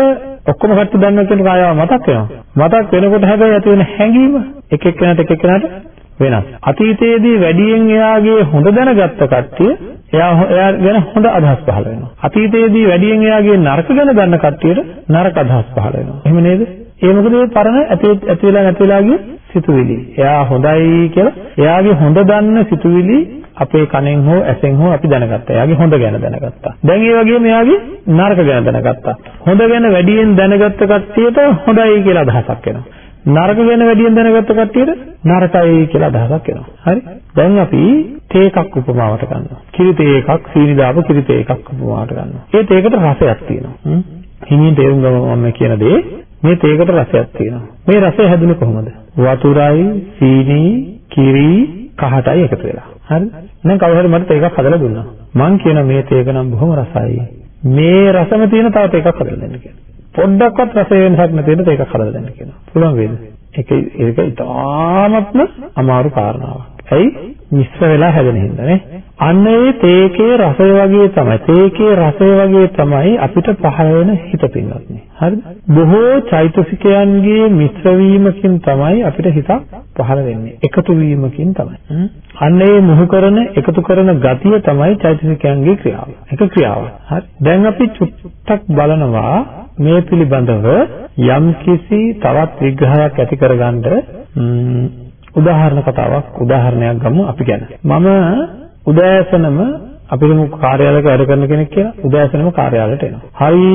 ඔක්කොම කට්ටිය දන්නවා කියන කායාව මතක් වෙනවා. මතක් වෙනකොට හැබැයි ඇති වෙන හැඟීම එක එක්කෙනාට එක එක්කෙනාට වෙනස්. අතීතයේදී වැඩියෙන් එයාගේ හොඳ දැනගත්ත කට්ටිය එයා එයා ගැන හොඳ අදහස් පහළ වෙනවා. අතීතයේදී වැඩියෙන් එයාගේ නරක ගැන දන්න කට්ටියට නරක අදහස් පහළ වෙනවා. එහෙම නේද? ඒ මොකද මේ පරණ ඇති ඇති වෙලා නැති වෙලා ගිය සිතුවිලි. එයා හොඳයි කියලා එයාගේ හොඳ දන්න සිතුවිලි අපේ කනෙන් හෝ ඇසෙන් හෝ අපි දැනගත්තා. එයාගේ හොඳ ගැන දැනගත්තා. දැන් ඒ වගේම එයාගේ නරක ගැන දැනගත්තා. හොඳ ගැන වැඩියෙන් දැනගත්ත කට්ටියට හොඳයි කියලා අදහසක් එනවා. නරක ගැන වැඩියෙන් දැනගත්ත කට්ටියට නරකයි කියලා අදහසක් එනවා. හරි? දැන් අපි තේ එකක් උපමාවට ගන්නවා. කිරි තේ එකක්, සීනි දාපු කිරි තේ එකක් උපමාවට ගන්නවා. ඒ තේකට රසයක් තියෙනවා. හිමින් තේරුම් ගමු මම කියන දේ මේ තේකට රසයක් තියෙනවා. මේ රසය හැදුනේ කොහොමද? වතුරයි, සීනි, කිරි, කහටයි එකතු වෙලා. හරි? දැන් කවුරු හරි මට තේකක් හදලා දුන්නා. මං කියන මේ තේක නම් බොහොම රසයි. මේ රසම තියෙන තව තේකක් හදලා දෙන්න කියලා. පොඩ්ඩක්වත් රස වෙනසක් නැති වෙන තේකක් හදලා දෙන්න කියනවා. පුළුවන් වේද? ඒක ඒක ඉතාමත්ම අමාරු කාරණාවක්. ඇයි? මිශ්‍ර වෙලා හැදෙන හින්දා නේ. අන්න ඒ තේකේ රසය වගේ තමයි. තේකේ රසය වගේ තමයි අපිට පහළ වෙන හිත පින්වත්නි. හරිද? බොහෝ චෛතසිකයන්ගේ මිශ්‍ර වීමකින් තමයි අපිට හිතක් පහළ වෙන්නේ. එකතු වීමකින් තමයි. අන්න ඒ මුහු කරන එකතු කරන ගතිය තමයි චෛතසිකයන්ගේ ක්‍රියාව. එක ක්‍රියාවක්. හරි. දැන් අපි චුට්ටක් බලනවා මේ පිළිබඳව යම්කිසි තවත් විග්‍රහයක් ඇති කරගන්න උදාහරණ කතාවක් උදාහරණයක් ගමු අපි ගැන. මම උදෑසනම අපිටම කාර්යාලයක වැඩ කරන කෙනෙක් කියලා උදෑසනම කාර්යාලයට එනවා. හරි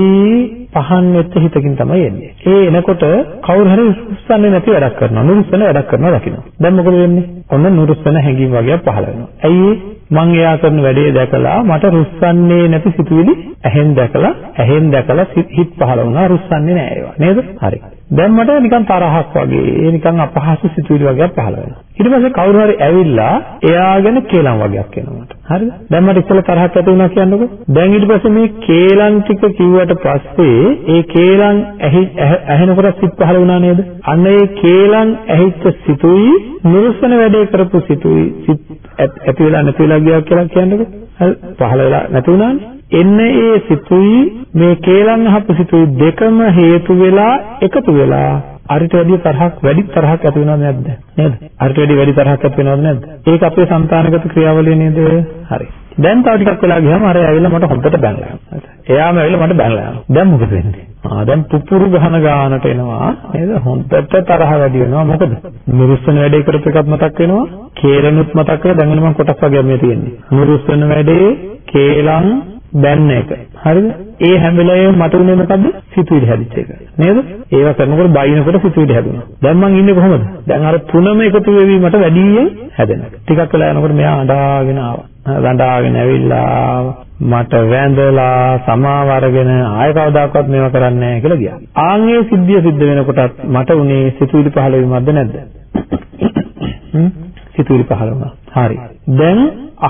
පහන් වෙච්ච හිතකින් තමයි එන්නේ. ඒ එනකොට කවුරු හරි රුස්සන්නේ නැති වැඩක් කරනවා. නුරුස්සන වැඩක් කරනවා දකින්න. දැන් මොකද වෙන්නේ? ඔන්න නුරුස්සන හැඟීම් වගේක් පහළ වෙනවා. ඇයි මං එයා කරන වැඩේ දැකලා මට රුස්සන්නේ නැති සිතුවිලි ඇහෙන් දැකලා ඇහෙන් දැකලා හිත පහළ වුණා රුස්සන්නේ නැහැ ඒවා. නේද? හරි. දැන් මට නිකන් තරහක් වගේ නිකන් අපහසු සිතුවිලි වගේක් පහළ වෙනවා. ඊට පස්සේ කවුරු හරි ඇවිල්ලා එයා ගැන කේලම් වගේක් එනවා මට. හරිද? දැන් මට ඉස්සෙල්ලා තරහක් ඇති වුණා කියන්නකෝ. දැන් ඊට පස්සේ මේ කේලම් ටික කිව්වට පස්සේ ඒ කේලම් ඇහෙනකොට සිත් පහළ වුණා නේද? අන්න ඒ කේලම් ඇහිච්ච සිතුයි නිර්සන වැඩේ කරපු සිතුයි සිත් ඇති වෙලා නැති වෙලා ගියා කියලා කියන්නකෝ. හරි පහළ වෙලා නැති වුණානේ. එන්න ඒ සිතුයි මේ කේලම් අහපු සිතුයි දෙකම හේතු වෙලා එකතු වෙලා අරිට වැඩි තරහක් වැඩි තරහක් ඇති වෙනවද නැද්ද? නේද? අරිට වැඩි වැඩි තරහක් ඇති වෙනවද නැද්ද? ඒක අපේ సంతානගත ක්‍රියාවලිය නේද? හරි. දැන් තව ටිකක් වෙලා ගියාම අර ඇවිල්ලා මට හොද්දට බැනලා එයාම ඇවිල්ලා මට බැනලා දැන් මොකද වෙන්නේ? ආ දැන් පුපුරු ගහන ගානට එනවා නේද? හොද්දට තරහ වැඩි වෙනවා. මොකද? නිරුස්සන වැඩේ කරපු එකක් මතක් වෙනවා. කේලනුත් මතක් කරලා දැන් මම කොටස් වගේ මේ තියෙන්නේ. නිරුස්සන වැඩේ කේලම් බැන්න එක. හරිද? ඒ හැම වෙලාවෙම මට උනේ මොකද්ද? සිතුවිලි හැදිච්ච එක. නේද? ඒවා කරනකොට බයිනකොට සිතුවිලි හැදුණා. දැන් මං ඉන්නේ කොහොමද? දැන් අර තුනම එකතු වෙවි මට වැඩියෙන් හැදෙනවා. ටිකක් වෙලා යනකොට මෙයා අඬාගෙන ආවා. අඬාගෙන ඇවිල්ලා මට වැඳලා සමාව අරගෙන ආය කවදාකවත් මේව කරන්නේ නැහැ කියලා ගියා. ආන්ගේ සිද්ධිය සිද්ධ වෙනකොටත් මට උනේ සිතුවිලි පහළ වීමක්ද නැද්ද? සිතුවිලි පහළ වුණා. හරි. දැන්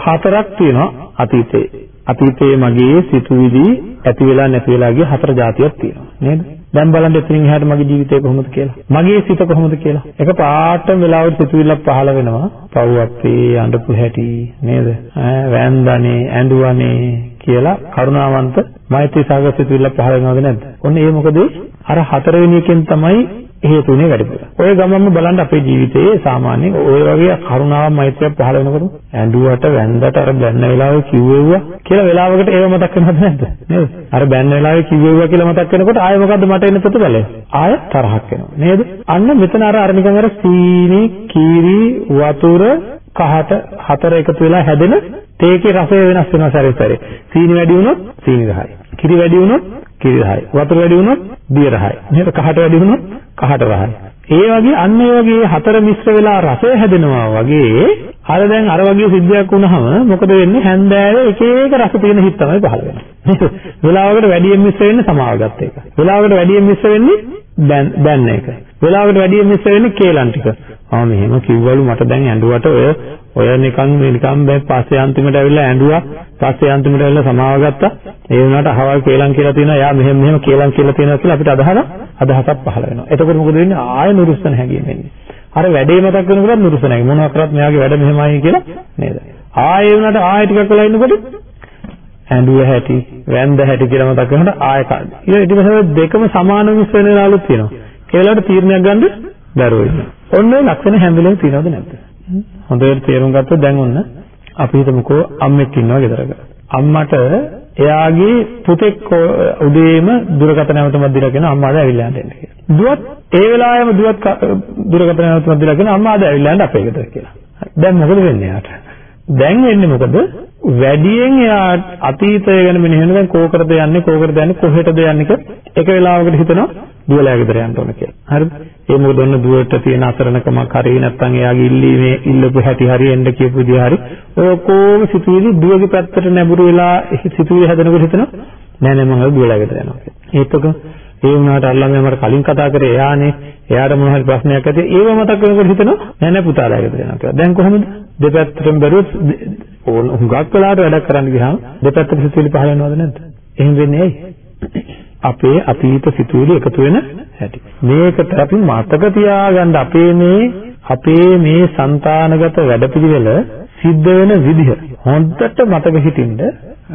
හතරක් තියෙනවා අතීතේ. අතීතයේ මගේ සිතුවිලි ඇති වෙලා නැති වෙලා ගිය හතර જાතියක් තියෙනවා නේද? දැන් බලන්න එතනින් එහාට මගේ ජීවිතය කොහොමද කියලා. මගේ සිත කොහොමද කියලා. එක පාටම වෙලාවට සිතුවිල්ලක් පහළ වෙනවා. පව් අපේ අඬපු හැටි නේද? ඈ වැන්දනේ ඇඬුවනේ කියලා කරුණාවන්ත මෛත්‍රී සාගත සිතුවිල්ලක් පහළ වෙනවද නැද්ද? ඔන්න ඒ මොකද අර හතරවෙනි එකෙන් තමයි හේතුනේ වැඩිපුර. ඔය ගමන්ම බලන්න අපේ ජීවිතයේ සාමාන්‍ය ඔය වගේ කරුණාවක් මෛත්‍රියක් පහළ වෙනකොට ඇඬුවට වැන්දට අර බැන්න වෙලාවේ කිව්වෙව්වා කියලා වෙලාවකට ඒව මතක් වෙනවද නැද්ද? නේද? අර බැන්න වෙලාවේ කිව්වෙව්වා කියලා මතක් වෙනකොට ආයෙ මොකද්ද මට එන ප්‍රතිඵලය? ආයෙ තරහක් එනවා. නේද? අන්න මෙතන අර අර නිකන් අර සීනි, කීරි, වතුර කහට හතර එකතු වෙලා හැදෙන තේකේ රසය වෙනස් වෙනවා සැරේ සැරේ. සීනි වැඩි වුණොත් සීනි රහයි. කිරි වැඩි වුණොත් කිරි රහයි. වතුර වැඩි වුණොත් දිය රහයි. නේද? කහට වැඩි වුණොත් කහට රහයි. ඒ වගේ අන්න ඒ වගේ හතර මිශ්‍ර වෙලා රසය හැදෙනවා වගේ අර දැන් අර වගේ සිද්ධියක් වුණාම මොකද වෙන්නේ හැන්දෑවේ එක එක රස තියෙන හිත් තමයි පහළ වෙන්නේ. වෙලාවකට වැඩියෙන් මිශ්‍ර වෙන්නේ සමාවගත එක. වෙලාවකට වැඩියෙන් මිශ්‍ර වෙන්නේ දැන් දැන් එක. වෙලාවකට වැඩියෙන් මිශ්‍ර වෙන්නේ කේලම් ටික. ආ මෙහෙම කිව්වලු මට දැන් ඇඬුවට ඔය ඔය නිකන් මේ නිකන් බෑ පස්සේ අන්තිමට ඇවිල්ලා ඇඬුවා. පස්සේ අන්තිමට ඇවිල්ලා සමාව ගත්තා. ඒ වුණාට අහවල් කේලම් කියලා තියෙනවා. යා මෙහෙම මෙහෙම කේලම් කියලා තියෙනවා කියලා අපිට අදහලා අදහසක් පහළ වෙනවා. එතකොට මොකද වෙන්නේ? ආය නුරුස්සන හැඟීම එන්නේ. අර වැඩේ මතක් වෙනකොට නුරුස්සන හැඟීම. මොනවා කරත් මෙයාගේ වැඩ මෙහෙමයි කියලා නේද? ආයෙ වුණාට ආයෙ ටිකක් වෙලා ඉන්නකොට ඇඬුව හැටි, වැන්ද හැටි කියලා මතක් වෙනකොට ආයෙ කාද. ඊට පස්සේ දෙකම සමාන මිස් වෙන වෙලාවලුත් තියෙනවා. ඒ වෙලාවට තීරණයක් ගන්න බැරුව ඉන්නවා. ඔන්න ඔය ලක්ෂණ හැම වෙලේම තියෙනවද නැද්ද? හොඳට තේරුම් ගත්තොත් දැන් ඔන්න අපි හිතමුකෝ අම්මෙක් ඉන්නවා ගෙදරක. අම්මට එයාගේ පුතෙක් උදේම දුරකථන නැවතුමක් දීලා කියන අම්මාද ඇවිල්ලා යන්න කියලා. දුවත් ඒ වෙලාවෙම දුවත් දුරකථන නැවතුමක් දීලා කියන අම්මාද ඇවිල්ලා යන්න අපේ ගෙදර කියලා. දැන් මොකද වෙන්නේ යාට? දැන් වෙන්නේ මොකද? වැඩියෙන් එයා අතීතය ගැන මෙනෙහි වෙන දැන් කෝකටද යන්නේ කෝකටද යන්නේ කොහෙටද යන්නේ කියලා එක වෙලාවකට හිතනවා දුවලා ගෙදර යන්න ඕන කියලා. හරිද? ඒ මොකද ඔන්න දුවට තියෙන අසරණකමක් හරි නැත්නම් එයාගේ ඉල්ලීමේ ඉල්ලපු හැටි හරි එන්න කියපු විදිහ හරි ඔය කොහොම සිතුවිලි දුවගේ පැත්තට නැඹුරු වෙලා සිතුවිලි හැදෙනකොට හිතනවා නෑ නෑ මම දුවලා ගෙදර යනවා කියලා. ඒකක ඒ වුණාට අල්ලන්නේ මට කලින් කතා කරේ එයානේ. එයාට මොන හරි ප්‍රශ්නයක් ඇති. ඒව මතක් වෙනකොට හිතෙනවා නෑ නෑ පුතාලා එකට දෙනවා කියලා. දැන් කොහොමද? දෙපැත්තටම බැලුවොත් ඕන හුඟක් වෙලාට වැඩක් කරන්න ගියාම දෙපැත්තට සිතුවිලි පහළ වෙනවද නැද්ද? එහෙම වෙන්නේ ඇයි? අපේ අතීත සිතුවිලි එකතු වෙන හැටි. මේකට අපි මතක තියාගන්න අපේ මේ අපේ මේ సంతానගත වැඩපිළිවෙල සිද්ධ වෙන විදිහ හොඳට මතක හිටින්න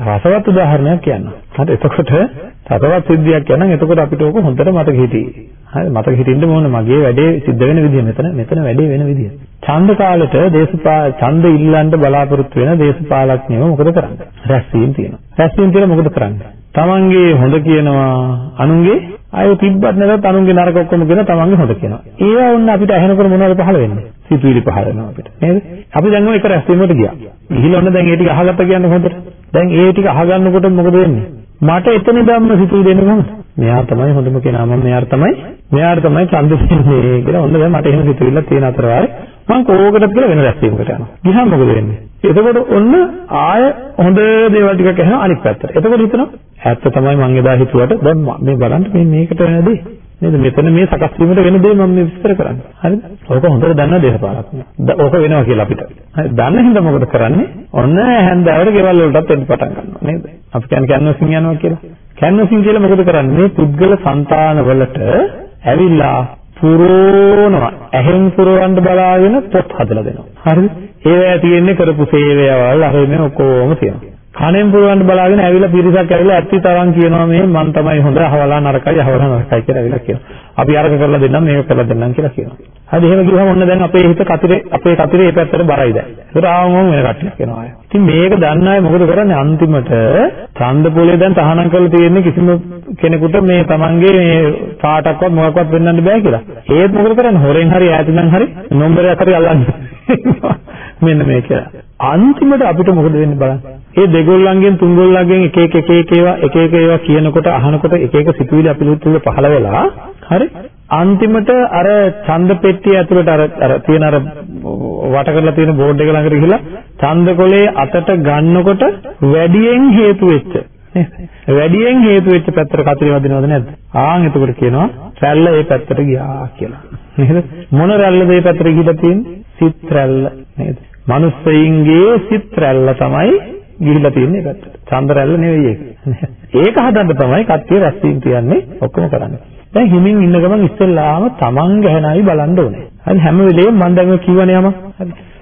රසවත් උදාහරණයක් කියන්න. හරි එතකොට රසවත් සිද්ධියක් කියනනම් එතකොට අපිට ඕක හොඳට මතක හිටියි. හරි මතක හිටින්න ඕන මගේ වැඩේ සිද්ධ වෙන විදිහ මෙතන මෙතන වැඩේ වෙන විදිහ. ඡන්ද කාලෙට දේශපා ඡන්ද ඉල්ලන්න බලාපොරොත්තු වෙන දේශපාලඥයෝ මොකද කරන්නේ? රැස්වීම තියෙනවා. රැස්වීම කියලා මොකද කරන්නේ? තමන්ගේ හොඳ කියනවා අනුන්ගේ අය තිබ්බත් නැත්නම් අනුන්ගේ නරක ඔක්කොම කියන තමන්ගේ හොඳ කියනවා. ඒවා වුණ අපිට ඇහෙනකොට මොනවද පහළ වෙන්නේ? සිතුවිලි පහළ වෙනවා අපිට. නේද? අපි දැන් ඔය එක රැස්වීමකට ගියා. ගිහිල්ලා ඔන්න දැන් ඒ ටික අහගත්ත කියන්නේ හොඳට. දැන් ඒ ටික අහගන්නකොට මොකද වෙන්නේ? මට එතන ධම්ම සිතුවිලි එන්නේ කොහොමද? මෙයා තමයි හොඳම කෙනා මම මෙයාට තමයි මෙයාට තමයි ඡන්ද දෙන්නේ කියලා. ඔන්න දැන් මට එහෙම සිතුවිල්ලක් තියෙන අතර වාරේ මම කෝකටද කියලා වෙන රැස්වීමකට යනවා. ගියාම මොකද වෙන්නේ? එතකොට ඔන්න ආය හොඳ දේවල් ටිකක් ඇහෙනවා අනිත් පැත්තට. එතකොට හිතනවා ඇත්ත තමයි මම එදා හිතුවට දැන් මේ බලන්න මේ මේකට වෙනදී නේද මෙතන මේ සකස් වීමට වෙන දේ මම මේ විස්තර කරන්නේ. හරිද? ඕක හොඳට දන්න දේශපාලඥය. ඕක වෙනවා කියලා අපිට. හරි දන්න හින්දා මොකද කරන්නේ? ඔන්න හැන්දෑවට ගෙවල් වලටත් එන්න පටන් ගන්නවා නේද? අපි කියන්නේ කැන්වසින් යනවා කියලා. කැන්වසින් කියලා මොකද කරන්නේ? මේ පුද්ගල సంతාන වලට ඇවිල්ලා පුරවනවා. ඇහෙන් පුරවන්න බලාගෙන පොත් හදලා දෙනවා. හරිද? ඒවැය තියෙන්නේ කරපු සේවයවල් අර මේ ඔක්කොම තියෙනවා. කණෙන් පුරවන්න බලාගෙන ඇවිල්ලා පිරිසක් ඇවිල්ලා ඇත්ති තරම් කියනවා මේ මං තමයි හොඳ අහවලා නරකයි අහවලා නරකයි කියලා ඇවිල්ලා කියනවා. අපි අරක කරලා දෙන්නම් මේක කරලා දෙන්නම් කියලා කියනවා. හරි එහෙම කිව්වම ඔන්න දැන් අපේ හිත කතරේ අපේ කතරේ මේ පැත්තට බරයි දැන්. ඒකට ආවම වෙන කට්ටියක් කියනවා අය. ඉතින් මේක දන්න අය මොකද කරන්නේ අන්තිමට ඡන්ද පොලේ දැන් තහනම් කරලා තියෙන්නේ කිසිම කෙනෙකුට මේ Tamange මේ පාටක්වත් මොකක්වත් වෙන්නන්න බෑ කියලා. ඒත් මොකද කරන්නේ හොරෙන් හරි ඈතින් හරි නම්බරයක් හරි අල්ලන්නේ. මෙන්න මේ කියලා. අන්තිමට අපිට මොකද වෙන්නේ බලන්න. ඒ දෙගොල්ලන්ගෙන් තුන්ගොල්ලන්ගෙන් එක එක එක එක ඒවා එක එක ඒවා කියනකොට අහනකොට එක එක සිතුවිලි අපිට තුල පහළ වෙලා හරි අන්තිමට අර ඡන්ද පෙට්ටිය ඇතුළට අර අර තියෙන අර වට කරලා තියෙන බෝඩ් එක ළඟට ගිහිල්ලා ඡන්දකොලේ අතට ගන්නකොට වැඩියෙන් හේතු වෙච්ච වැඩියෙන් හේතු වෙච්ච පැත්තට කතරේ වදිනවද නැද්ද? ආන් එතකොට කියනවා රැල්ල ඒ පැත්තට ගියා කියලා. නේද? මොන රැල්ලද මේ පැත්තට ගිහිල්ලා තියෙන්නේ? සිත් රැල්ල නේද? මනුස්සයින්ගේ සිත් රැල්ල තමයි ගිහිල්ලා තියෙන්නේ පැත්තට. චන්ද රැල්ල නෙවෙයි ඒක. ඒක හදන්න තමයි කට්ටිය රැස් වීම කියන්නේ ඔක්කොම කරන්නේ. දැන් හිමින් ඉන්න ගමන් ඉස්සෙල්ලාම තමන් ගැනයි බලන්න ඕනේ. හරි හැම වෙලේම මම දැන් ඔය කියවනේ යම.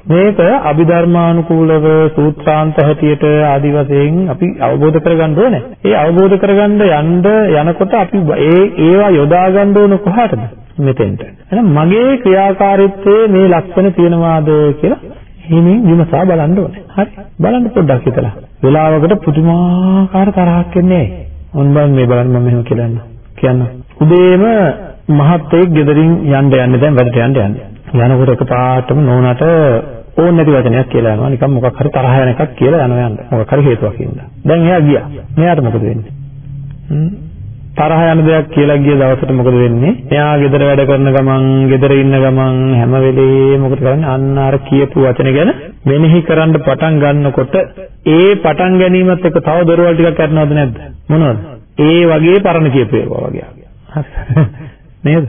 මේක අභිධර්මානුකූලව සූත්‍රාන්ත හැටියට ආදි වශයෙන් අපි අවබෝධ කරගන්න ඕනේ. ඒ අවබෝධ කරගන්න යන්න යනකොට අපි ඒ ඒවා යොදා ගන්න ඕන කොහාටද? මෙතෙන්ට. එහෙනම් මගේ ක්‍රියාකාරීත්වයේ මේ ලක්ෂණ තියෙනවාද කියලා හිමින් විමසා බලන්න ඕනේ. හරි. බලන්න පොඩ්ඩක් හිතලා. වෙලාවකට පුදුමාකාර තරහක් එන්නේ නැහැ. ඔන්න බලන්න මේ බලන්න මම මෙහෙම කියන්න. කියන්න. උදේම මහත්තයෙක් ගෙදරින් යන්න යන්නේ දැන් වැඩට යන්න යන්නේ. යනකොට එකපාරටම නෝනාට ඕන නැති වචනයක් කියලා යනවා. නිකන් මොකක් හරි තරහ යන එකක් කියලා යනවා යන්න. මොකක් හරි හේතුවක් හින්දා. දැන් එයා ගියා. මෙයාට මොකද වෙන්නේ? තරහ යන දෙයක් කියලා ගිය දවසට මොකද වෙන්නේ? එයා ගෙදර වැඩ කරන ගමන්, ගෙදර ඉන්න ගමන් හැම වෙලේම මොකද කරන්නේ? අන්න අර කියපු වචන ගැන මෙනෙහි කරන්න පටන් ගන්නකොට ඒ පටන් ගැනීමත් එක්ක තව දොරවල් ටිකක් කරනවද නැද්ද? මොනවද? ඒ වගේ පරණ කියපු ඒවා වගේ. නේද?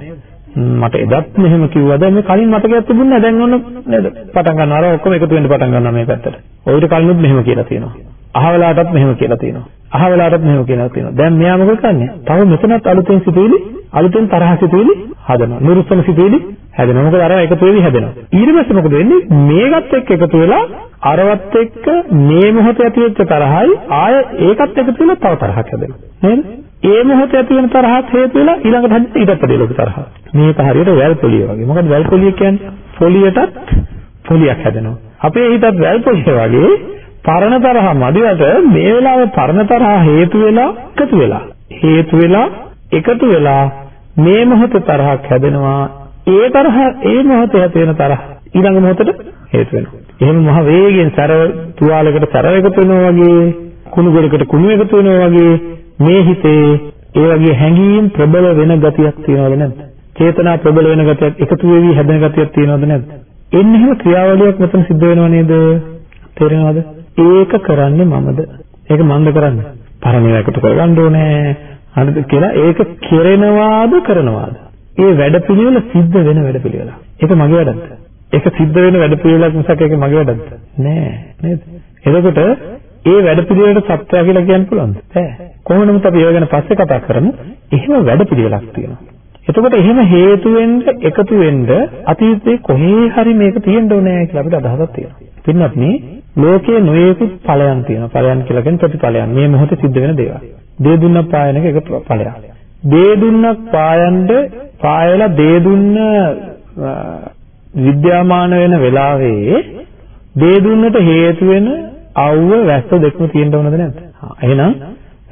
මට එදත් මෙහෙම කිව්වද මේ කලින් මතකයක් තිබුණේ නැහැ දැන් ඔන්න නේද පටන් ගන්නවා අර ඔක්කොම එකතු වෙන්න පටන් ගන්නවා මේ පැත්තට. ඔයිට කලිනුත් මෙහෙම කියලා තියෙනවා. අහවලාටත් මෙහෙම කියලා තියෙනවා. අහවලාටත් මෙහෙම කියලා තියෙනවා. දැන් මෙයා මොකද කරන්නේ? තව මෙතනත් අලුතෙන් සිතුවිලි, අලුතෙන් තරහ සිතුවිලි හදනවා. නිරුස්සන සිතුවිලි හැදෙනවා. මොකද අර එකතු වෙවි හැදෙනවා. ඊට පස්සේ මොකද වෙන්නේ? මේකත් එක්ක එකතු වෙලා අරවත් එක්ක මේ මොහොතේ ඇති වෙච්ච තරහයි ආය ඒකත් එකතු වෙලා තව තරහක් හැදෙනවා. නේද? ඒ මොහොතේ ඇති වෙන තරහත් හේතු වෙලා ඊළඟට හැදෙන ඊටත් වැඩි ලොකු තරහක්. මේක හරියට වැල් පොලිය වගේ. මොකද වැල් පොලිය කියන්නේ? පොලියටත් පොලියක් හැදෙනවා. අපේ හිතත් වැල් පොලිය වගේ පරණ තරහ මදිවට මේ වෙලාවේ පරණ තරහ හේතු වෙලා එකතු වෙලා හේතු වෙලා එකතු වෙලා මේ මොහොත තරහක් හැදෙනවා ඒ තරහ ඒ මොහොතේ ඇති වෙන තරහ ඊළඟ මොහොතට හේතු වෙනවා එහෙම මහ වේගෙන් සර තුවාලයකට සර එකතු වෙනවා වගේ කුණු ගොඩකට කුණු එකතු වෙනවා වගේ මේ හිතේ ඒ වගේ හැඟීම් ප්‍රබල වෙන ගතියක් තියෙනවද නැද්ද චේතනා ප්‍රබල වෙන ගතියක් එකතු වෙවි හැදෙන ගතියක් තියෙනවද නැද්ද එන්නේ එහෙම ක්‍රියාවලියක් මෙතන සිද්ධ වෙනව නේද තේරෙනවද ඒක කරන්නේ මමද? ඒක මන්ද කරන්නේ? පරණේව එකට කරගන්න ඕනේ. හරිද කියලා ඒක කෙරෙනවාද කරනවාද? ඒ වැඩපිළිවෙල සිද්ධ වෙන වැඩපිළිවෙල. ඒක මගේ වැඩක්ද? ඒක සිද්ධ වෙන වැඩපිළිවෙලක් මිසක් ඒක මගේ වැඩක්ද? නෑ නේද? එතකොට ඒ වැඩපිළිවෙලට සත්‍යය කියලා කියන්න පුළුවන්ද? බෑ. කොහොම නමුත් අපි ඒව ගැන පස්සේ කතා කරමු. එහෙම වැඩපිළිවෙලක් තියෙනවා. එතකොට එහෙම හේතු වෙන්න එකතු වෙන්න අතීතේ කොහේ හරි මේක තියෙන්න ඕනේ කියලා අපිට අදහසක් තියෙනවා. පින්නත් මේ ලෝකයේ නොයෙකුත් ඵලයන් තියෙනවා. ඵලයන් කියලා කියන්නේ ප්‍රතිඵලයන්. මේ මොහොතේ සිද්ධ වෙන දේවල්. දේ දුන්නක් පායන එක එක ඵලයක්. දේ දුන්නක් පායන්න පායලා දේ දුන්න විද්‍යාමාන වෙන වෙලාවේ දේ දුන්නට හේතු වෙන අවුව වැස්ස දෙකම තියෙන්න ඕනද නැද්ද? එහෙනම්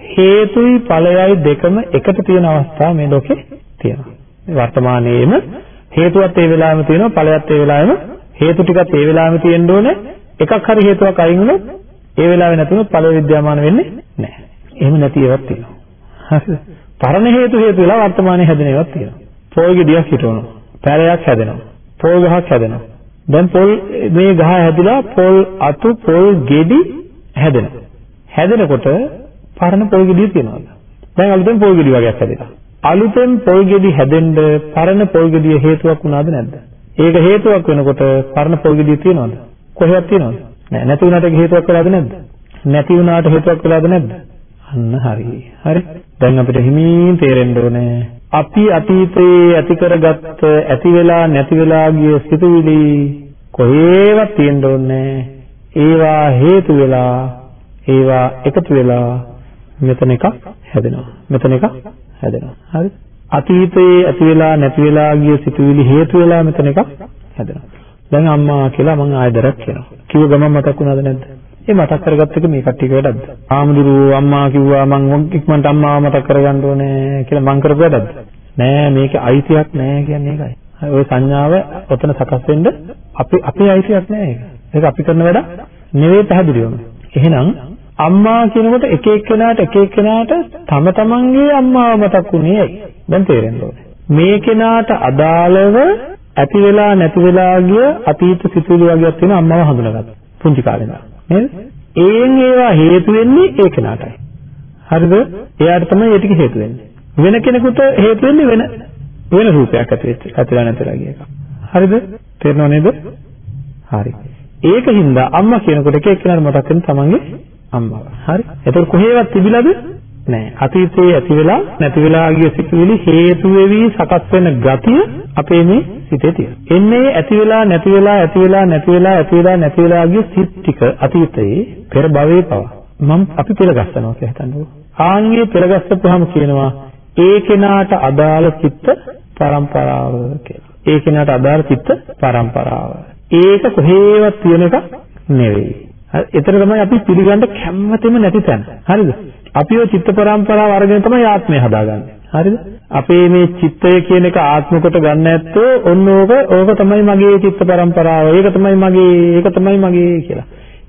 හේතුයි ඵලයයි දෙකම එකට තියෙන අවස්ථා මේ ලෝකේ තියෙනවා. වර්තමානයේම හේතුවත් ඒ වෙලාවෙම තියෙනවා ඵලයත් ඒ වෙලාවෙම හේතු ටිකත් ඒ වෙලාවෙම තියෙන්න ඕනේ එකක් හරි හේතුවක් අයින් වුණොත් ඒ වෙලාවේ නැතුනොත් ඵල විද්‍යාමාන වෙන්නේ නැහැ. එහෙම නැති ඒවාක් තියෙනවා. හරිද? පරණ හේතු හේතු වෙලා වර්තමානයේ හැදෙන ඒවාක් තියෙනවා. පොල් ගෙඩියක් හිටවනවා. පැලයක් හැදෙනවා. පොල් ගහක් හැදෙනවා. දැන් පොල් මේ ගහ හැදිලා පොල් අතු පොල් ගෙඩි හැදෙනවා. හැදෙනකොට පරණ පොල් ගෙඩිය තියෙනවද? දැන් අලුතෙන් පොල් ගෙඩි වගේක් හැදෙනවා. අලුතෙන් පොල් ගෙඩි හැදෙන්න පරණ පොල් ගෙඩිය හේතුවක් වුණාද නැද්ද? ඒක හේතුවක් වෙනකොට පරණ පොල් ගෙඩිය තියෙනවද? කොහෙවත් තියෙනවද? නෑ නැති වුණාට හේතුවක් වෙලාද නැද්ද? නැති වුණාට හේතුවක් වෙලාද නැද්ද? අන්න හරි. හරි. දැන් අපිට හිමින් තේරෙන්න ඕනේ අපි අතීතයේ ඇති කරගත්ත ඇති වෙලා නැති වෙලා ගිය සිතුවිලි කොහේවත් තියෙන්න ඕනේ ඒවා හේතු වෙලා ඒවා එකතු වෙලා මෙතන එකක් හැදෙනවා. මෙතන එකක් හැදෙනවා. හරිද? අතීතයේ ඇති වෙලා නැති වෙලා ගිය සිතුවිලි හේතු වෙලා මෙතන එකක් හැදෙනවා. දැන් අම්මා කියලා මම ආයතරක් කියනවා. කිව්ව ගමන් මතක් වුණාද නැද්ද? ඒ මතක් කරගත්ත එක මේ කට්ටියක වැඩක්ද? ආමුදුරු අම්මා කිව්වා මං ඉක්මනට අම්මාව මතක් කරගන්න ඕනේ කියලා මං කරපු වැඩක්ද? නෑ මේකේ අයිතියක් නෑ කියන්නේ ඒකයි. ওই සංඥාව ඔතන සකස් වෙන්න අපි අපේ අයිතියක් නෑ ඒක. ඒක අපි කරන වැඩ නෙවෙයි පැහැදිලිවම. එහෙනම් අම්මා කියනකොට එක එක්කෙනාට එක එක්කෙනාට තම තමන්ගේ අම්මාව මතක් වුණේ ඇයි? දැන් තේරෙන්න ඕනේ. මේ කෙනාට අදාළව ඇති වෙලා නැති වෙලා ගිය අතීත සිතුවිලි වගේක් තියෙන අම්මව හඳුනාගත්තා. පුංචි කාලේ ඉඳන්. නේද? ඒන් ඒවා හේතු වෙන්නේ ඒ කෙනාටයි. හරිද? එයාට තමයි ඒ ටික හේතු වෙන්නේ. වෙන කෙනෙකුට හේතු වෙන්නේ වෙන වෙන රූපයක් ඇති වෙච්ච ඇතිලා නැතිලා ගිය එක. හරිද? තේරෙනව නේද? හරි. ඒකින්ද අම්මා කියනකොට එක එක්කෙනාට මතක් වෙන තමන්ගේ අම්මව. හරි. එතකොට කොහේවත් තිබිලාද? නෑ. අතීතයේ ඇති වෙලා නැති වෙලා ගිය සිතුවිලි හේතු වෙවි සකස් වෙන ගතිය අපේ මේ සිතේ තියෙනවා. එන්නේ ඇති වෙලා නැති වෙලා ඇති වෙලා නැති වෙලා ඇති වෙලා නැති වෙලා ගිය සිත් ටික අතීතයේ පෙර භවයේ පවා මම අපි පෙරගස්සනවා කියලා හිතන්නකෝ. ආන්ගේ පෙරගස්සපුවාම කියනවා ඒ කෙනාට අදාළ චිත්ත පරම්පරාව කියලා. ඒ කෙනාට අදාළ චිත්ත පරම්පරාව. ඒක කොහේවත් තියෙන එක නෙවෙයි. එතන තමයි අපි පිළිගන්න කැමැතිම නැති තැන. හරිද? අපි ඔය චිත්ත පරම්පරාව අරගෙන තමයි ආත්මය හදාගන්නේ. හරිද? අපේ මේ චිත්තය කියන එක ආත්ම කොට ගන්න ඇත්තෝ ඔන්න ඕක ඕක තමයි මගේ චිත්ත පරම්පරාව. ඒක තමයි මගේ ඒක තමයි මගේ කියලා.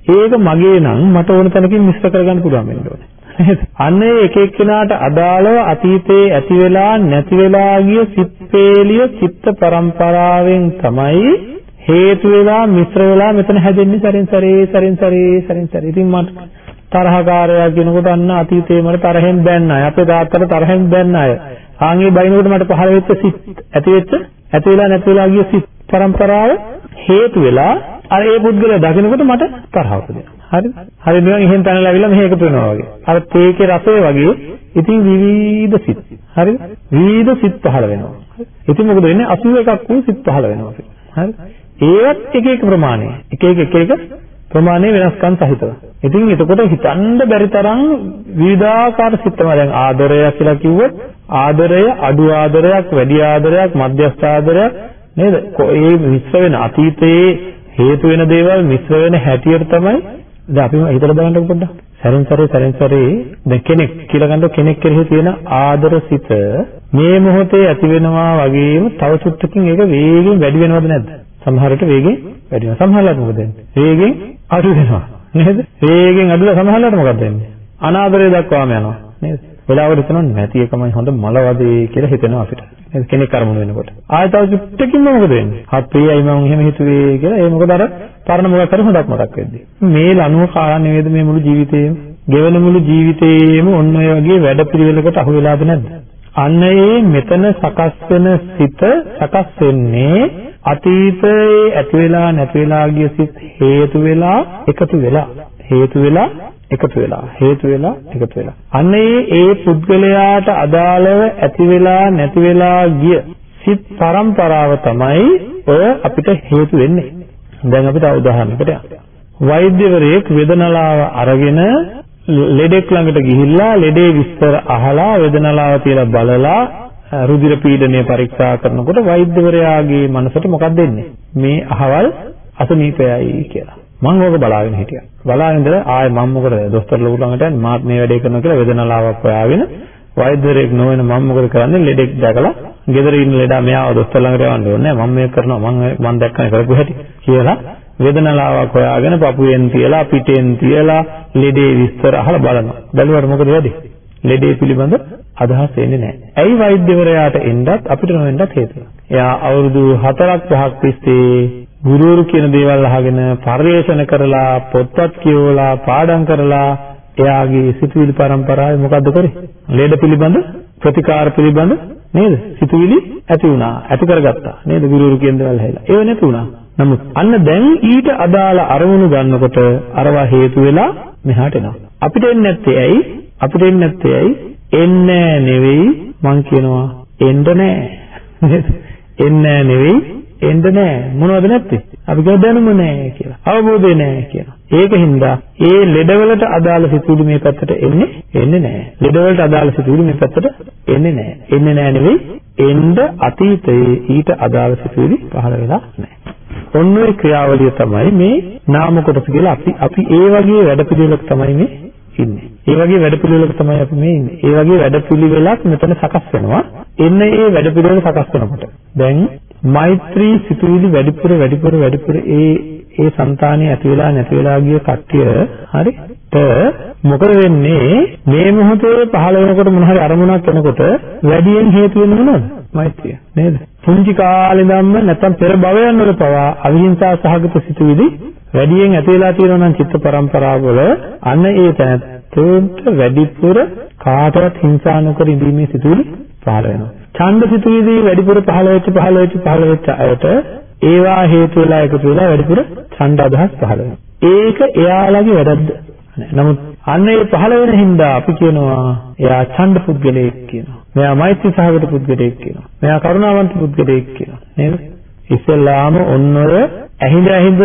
ඒක මගේ නම් මට ඕන තැනකින් මිශ්‍ර කරගන්න පුළුවන් වෙන්න ඕනේ. අන්න ඒ එක එක්කෙනාට අදාළව අතීතයේ ඇති වෙලා නැති වෙලා ගිය සිත්පේලිය චිත්ත පරම්පරාවෙන් තමයි හේතු වෙලා මිශ්‍ර වෙලා මෙතන හැදෙන්නේ සරින් සරේ සරින් සරේ සරින් සරේ. ඉතින් මට තරහකාරයා කියනකොට අන්න අතීතයේ මට තරහෙන් බැන්න අය. අපේ තාත්තට තරහෙන් බැන්න අය. ආන්ගේ බයිනකොට මට පහළ වෙච්ච සිත් ඇති වෙච්ච ඇති වෙලා නැති වෙලා ගිය සිත් පරම්පරාව හේතු වෙලා අර ඒ පුද්ගලයා දකිනකොට මට තරහ උපදිනවා. හරිද? හරි නිකන් එහෙන් තනලා ඇවිල්ලා මෙහෙ එකතු වෙනවා වගේ. අර තේකේ රසය වගේ ඉතින් විවිධ සිත්. හරිද? විවිධ සිත් පහළ වෙනවා. ඉතින් මොකද වෙන්නේ? 81ක් වූ සිත් පහළ වෙනවා. හරිද? ඒවත් එක එක ප්‍රමාණය. එක එක එක එක ප්‍රමාණය වෙනස්කම් සහිතව. ඉතින් එතකොට හිතන්න බැරි තරම් විවිධාකාර සිත් තමයි දැන් ආදරය කියලා කිව්වොත් ආදරය අඩු ආදරයක් වැඩි ආදරයක් මධ්‍යස්ථ ආදරයක් නේද? ඒ මිශ්‍ර වෙන අතීතයේ හේතු වෙන දේවල් මිශ්‍ර වෙන හැටියට තමයි දැන් අපි හිතලා බලන්න පොඩ්ඩක්. සැරින් සැරේ සැරින් සැරේ දැන් කෙනෙක් කියලා ගන්න කෙනෙක් කෙරෙහි තියෙන ආදරසිත මේ මොහොතේ ඇති වෙනවා වගේම තව චුට්ටකින් ඒක වේගෙන් වැඩි වෙනවද නැද්ද? සමහර විට වේගෙන් වැඩි වෙනවා. සමහරවිට මොකද වෙන්නේ? වේගෙන් අඩු වෙනවා. නේද? වේගෙන් අඩුලා සමහරවිට මොකද වෙන්නේ? අනාදරය දක්වාම යනවා. නේද? වෙලාවට හිතනවා නැති එකමයි හොඳ මලවදේ කියලා හිතෙනවා අපිට. කෙනෙක් අරමුණු වෙනකොට. ආයෙ තව චුට්ටකින්ම මොකද වෙන්නේ? හත්ේ අයි මම එහෙම හිතුවේ කියලා. ඒ මොකද අර පරණ මොකක් හරි හොඳක් මතක් වෙද්දී. මේ ලනුව කාලා නෙවෙයිද මේ මුළු ජීවිතේම? ගෙවන මුළු ජීවිතේම ඔන්න ඔය වගේ වැඩ පිළිවෙලකට අහු වෙලාද නැද්ද? අන්න ඒ මෙතන සකස් වෙන සිත සකස් වෙන්නේ අතීතයේ ඇති වෙලා නැති වෙලා ගිය සිත් හේතු වෙලා එකතු වෙලා හේතු වෙලා එකතු වෙලා හේතු වෙලා එකතු වෙලා. අන්න ඒ ඒ පුද්ගලයාට අදාළව ඇති වෙලා නැති වෙලා ගිය සිත් පරම්පරාව තමයි ඔය අපිට හේතු වෙන්නේ. දැන් අපිට උදාහරණයකට යන්න. වෛද්‍යවරයෙක් වේදනාව අරගෙන ලෙඩෙක් ළඟට ගිහිල්ලා ලෙඩේ විස්තර අහලා වේදනාව තියලා බලලා රුධිර පීඩනය පරීක්ෂා කරනකොට වෛද්‍යවරයාගේ මනසට මොකක්ද එන්නේ මේ අහවල් අසනීපයයි කියලා මම ඕක බලාගෙන හිටියා. බලාගෙන ඉඳලා ආයෙ මම මොකද දොස්තර ලොකු ළඟට යන්නේ මාත් මේ වැඩේ කරනවා කියලා වේදනාලාවක් හොයාගෙන වෛද්‍යවරයෙක් නොවන මම මොකද කරන්නේ ලෙඩෙක් දැකලා ගෙදර ඉන්න ලෙඩා මෙයාව දොස්තර ළඟට යවන්න ඕනේ මම මේක කරනවා මම මම දැක්කනේ කරපු හැටි කියලා වේදනාලාවක් හොයාගෙන පපුවෙන් තියලා පිටෙන් තියලා ලෙඩේ විස්තර අහලා බලනවා. බැලුවට මොකද වෙන්නේ? ලෙඩේ පිළිබඳ අදහස් එන්නේ නැහැ. ඇයි වෛද්‍යවරයාට එන්නත් අපිට නොවෙන්නත් හේතුව? එයා අවුරුදු 4ක් 5ක් තිස්සේ ගුරුවරු කියන දේවල් අහගෙන පරිේශන කරලා පොත්පත් කියවලා පාඩම් කරලා එයාගේ සිතුවිලි පරම්පරාවේ මොකද්ද කරේ? ලෙඩ පිළිබඳ ප්‍රතිකාර පිළිබඳ නේද? සිතුවිලි ඇති වුණා. ඇති කරගත්තා. නේද? ගුරුවරු කියන දේවල් ඇහිලා. ඒව නැති වුණා. නමුත් අන්න දැන් ඊට අදාළ අරමුණු ගන්නකොට අරවා හේතු වෙලා මෙහාට එනවා. අපිට එන්නේ නැත්තේ ඇයි? අපිට එන්නේ නැත්තේ ඇයි? එන්නේ නෙවෙයි මං කියනවා එන්න නෑ. එන්නේ නෙවෙයි එන්න නෑ මොනවද නැත්තේ අපි කියව දැනුම නෑ කියලා අවබෝධය නෑ කියලා ඒකින්ද ඒ ලෙඩවලට අදාළ සිතුවිලි මේ පැත්තට එන්නේ එන්නේ නැහැ. ලෙඩවලට අදාළ සිතුවිලි මේ පැත්තට එන්නේ නැහැ. එන්නේ නැහැ නෙවෙයි එන්න අතීතයේ ඊට අදාළ සිතුවිලි පහළ වෙලා නැහැ. ඔන්න ඔය ක්‍රියාවලිය තමයි මේ නාම කොටස කියලා අපි අපි ඒ වගේ වැඩපිළිවෙලක් තමයි මේ ඉන්නේ. ඒ වගේ වැඩපිළිවෙලක තමයි අපි මේ ඉන්නේ. ඒ වගේ වැඩපිළිවෙලක් මෙතන සකස් වෙනවා. එන්න ඒ වැඩපිළිවෙල සකස් වෙනකොට දැන් මෛත්‍රී සිතුවිලි වැඩිපුර වැඩිපුර වැඩිපුර ඒ ඒ సంతානිය ඇති වෙලා නැති වෙලා ගිය කට්ටිය හරිට මොකද වෙන්නේ මේ මොහොතේ පහළ වෙනකොට මොන හරි අරමුණක් එනකොට වැඩියෙන් හේතු වෙන්නේ මොනවද මෛත්‍රිය නේද පුංචි කාලේ ඉඳන්ම නැත්තම් පෙර භවයන් වල පවා අවිහිංසා සහගත සිතුවිලි වැඩියෙන් ඇති වෙලා තියෙනවා නම් චිත්ත පරම්පරාවල අන්න ඒ තැනට වැඩිපුර කාටවත් හිංසා නොකර ඉඳීමේ සිතුවිලි පහළ වෙනවා ඡන්ද සිතුවිලි වැඩිපුර පහළ වෙච්ච පහළ වෙච්ච පහළ වෙච්ච අයට ඒවා හේතු වෙලා එකතු වෙලා වැඩිපුර ඡන්ද අදහස් පහළ වෙනවා. ඒක එයාලගේ වැරද්ද. නමුත් අන්න ඒ පහළ වෙන හින්දා අපි කියනවා එයා ඡන්ද පුද්ගලයෙක් කියනවා. මෙයා මෛත්‍රී සහගත පුද්ගලයෙක් කියනවා. මෙයා කරුණාවන්ත පුද්ගලයෙක් කියනවා. නේද? ඉස්සෙල්ලාම ඔන්නර ඇහිඳ ඇහිඳ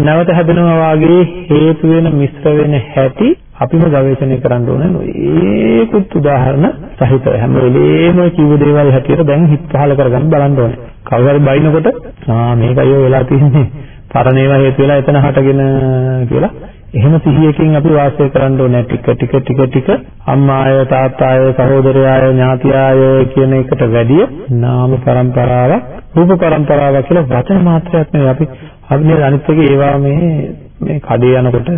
නැවත හැදෙනවා වාගේ හේතු වෙන මිශ්‍ර වෙන හැටි අපිම ගවේෂණය කරන්න ඕනේ නොඒකුත් උදාහරණ සහිතව හැම වෙලේම කිව්ව දේවල් හැටියට දැන් හිත පහල කරගන්න බලන්න ඕනේ. කවුරු හරි බයිනකොට ආ මේකයි ඔය වෙලා තියෙන්නේ. පරණ ඒවා හේතු වෙලා එතන හටගෙන කියලා එහෙම සිහියකින් අපි වාසය කරන්න ඕනේ. ටික ටික ටික ටික. අම්මාය තාත්තාය සහෝදරයාය ඥාතියාය කියන එකට වැඩිය නාම પરම්පරාවක් රූප પરම්පරාවක් කියලා වචන මාත්‍රයක් නෙවෙයි. අපි අපි මේ අනිත් එකේ ඒවා මේ මේ කඩේ යනකොට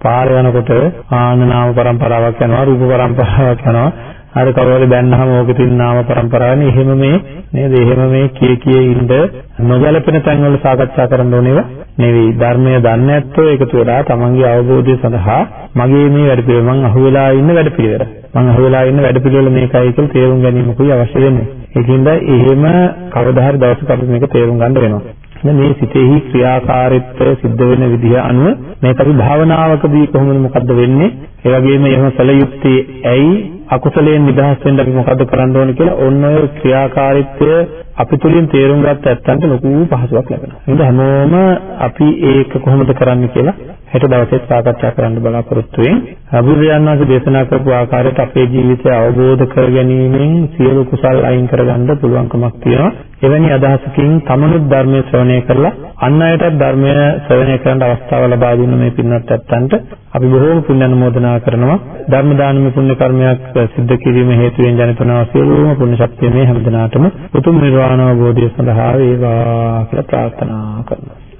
පාර යනකොට ආනනාම પરම්පරාවක් යනවා රූප પરම්පරාවක් යනවා. අර කවවල බැන්නහම ඕකේ තියෙන නාම પરම්පරාවනේ එහෙම මේ නේද? එහෙම මේ කිය කිය ඉඳ නොගැලපෙන තැන් වල සාකච්ඡා කරන්න ඕනේව නෙවෙයි. ධර්මය දන්නේ නැත්නම් එකතු වෙලා තමන්ගේ අවබෝධය සඳහා මගේ මේ වැඩ පිළිවෙල මං අහුවෙලා ඉන්න වැඩ පිළිවෙල මං අහුවෙලා ඉන්න වැඩ පිළිවෙල මේකයි කියලා තේරුම් ගැනීමකුයි අවශ්‍ය වෙන්නේ. ඒකින්ද එහෙම කවදා හරි දවසක අපි මේක තේරුම් ගන්න වෙනවා. මේ සිතෙහි ක්‍රියාකාරීත්වය සිද්ධ වෙන විදිහ අනුව මේක අපි භාවනාවකදී කොහොමද මොකද්ද වෙන්නේ? ඒ වගේම එහෙම කළ යුත්තේ ඇයි? අකුසලයෙන් නිදහස් වෙන්න අපි මොකද්ද කරන්න ඕනේ කියලා ඔන්න ඔය ක්‍රියාකාරීත්වය අපි තුලින් තේරුම් ගත්ත ඇත්තන්ට ලොකු පහසුවක් ලැබෙනවා. එහෙනම් හැමෝම අපි ඒක කොහොමද කරන්නේ කියලා හෙට දවසේ සාකච්ඡා කරන්න බලාපොරොත්තු වෙමින් අභිරයන් වහන්සේ දේශනා කරපු ආකාරයට අපේ ජීවිතය අවබෝධ කර ගැනීමෙන් සියලු කුසල් අයින් කරගන්න පුළුවන්කමක් තියෙනවා. එවැනි අදහසකින් තමනුත් ධර්මයේ ශ්‍රවණය කරලා අන් අයටත් ධර්මය ශ්‍රවණය කරන්න අවස්ථාව ලබා දුන්න මේ පින්වත් ඇත්තන්ට අපි බොහෝම පුණ්‍ය අනුමෝදනා කරනවා. ධර්ම දානමය පුණ්‍ය කර්මයක් සිද්ධ කිරීම හේතුවෙන් ජනිත වන සියලුම පුණ්‍ය ශක්තිය මේ හැමදිනාටම උතුම් නිර්වාණ අවබෝධය සඳහා වේවා කියලා ප්‍රාර්ථනා කරනවා.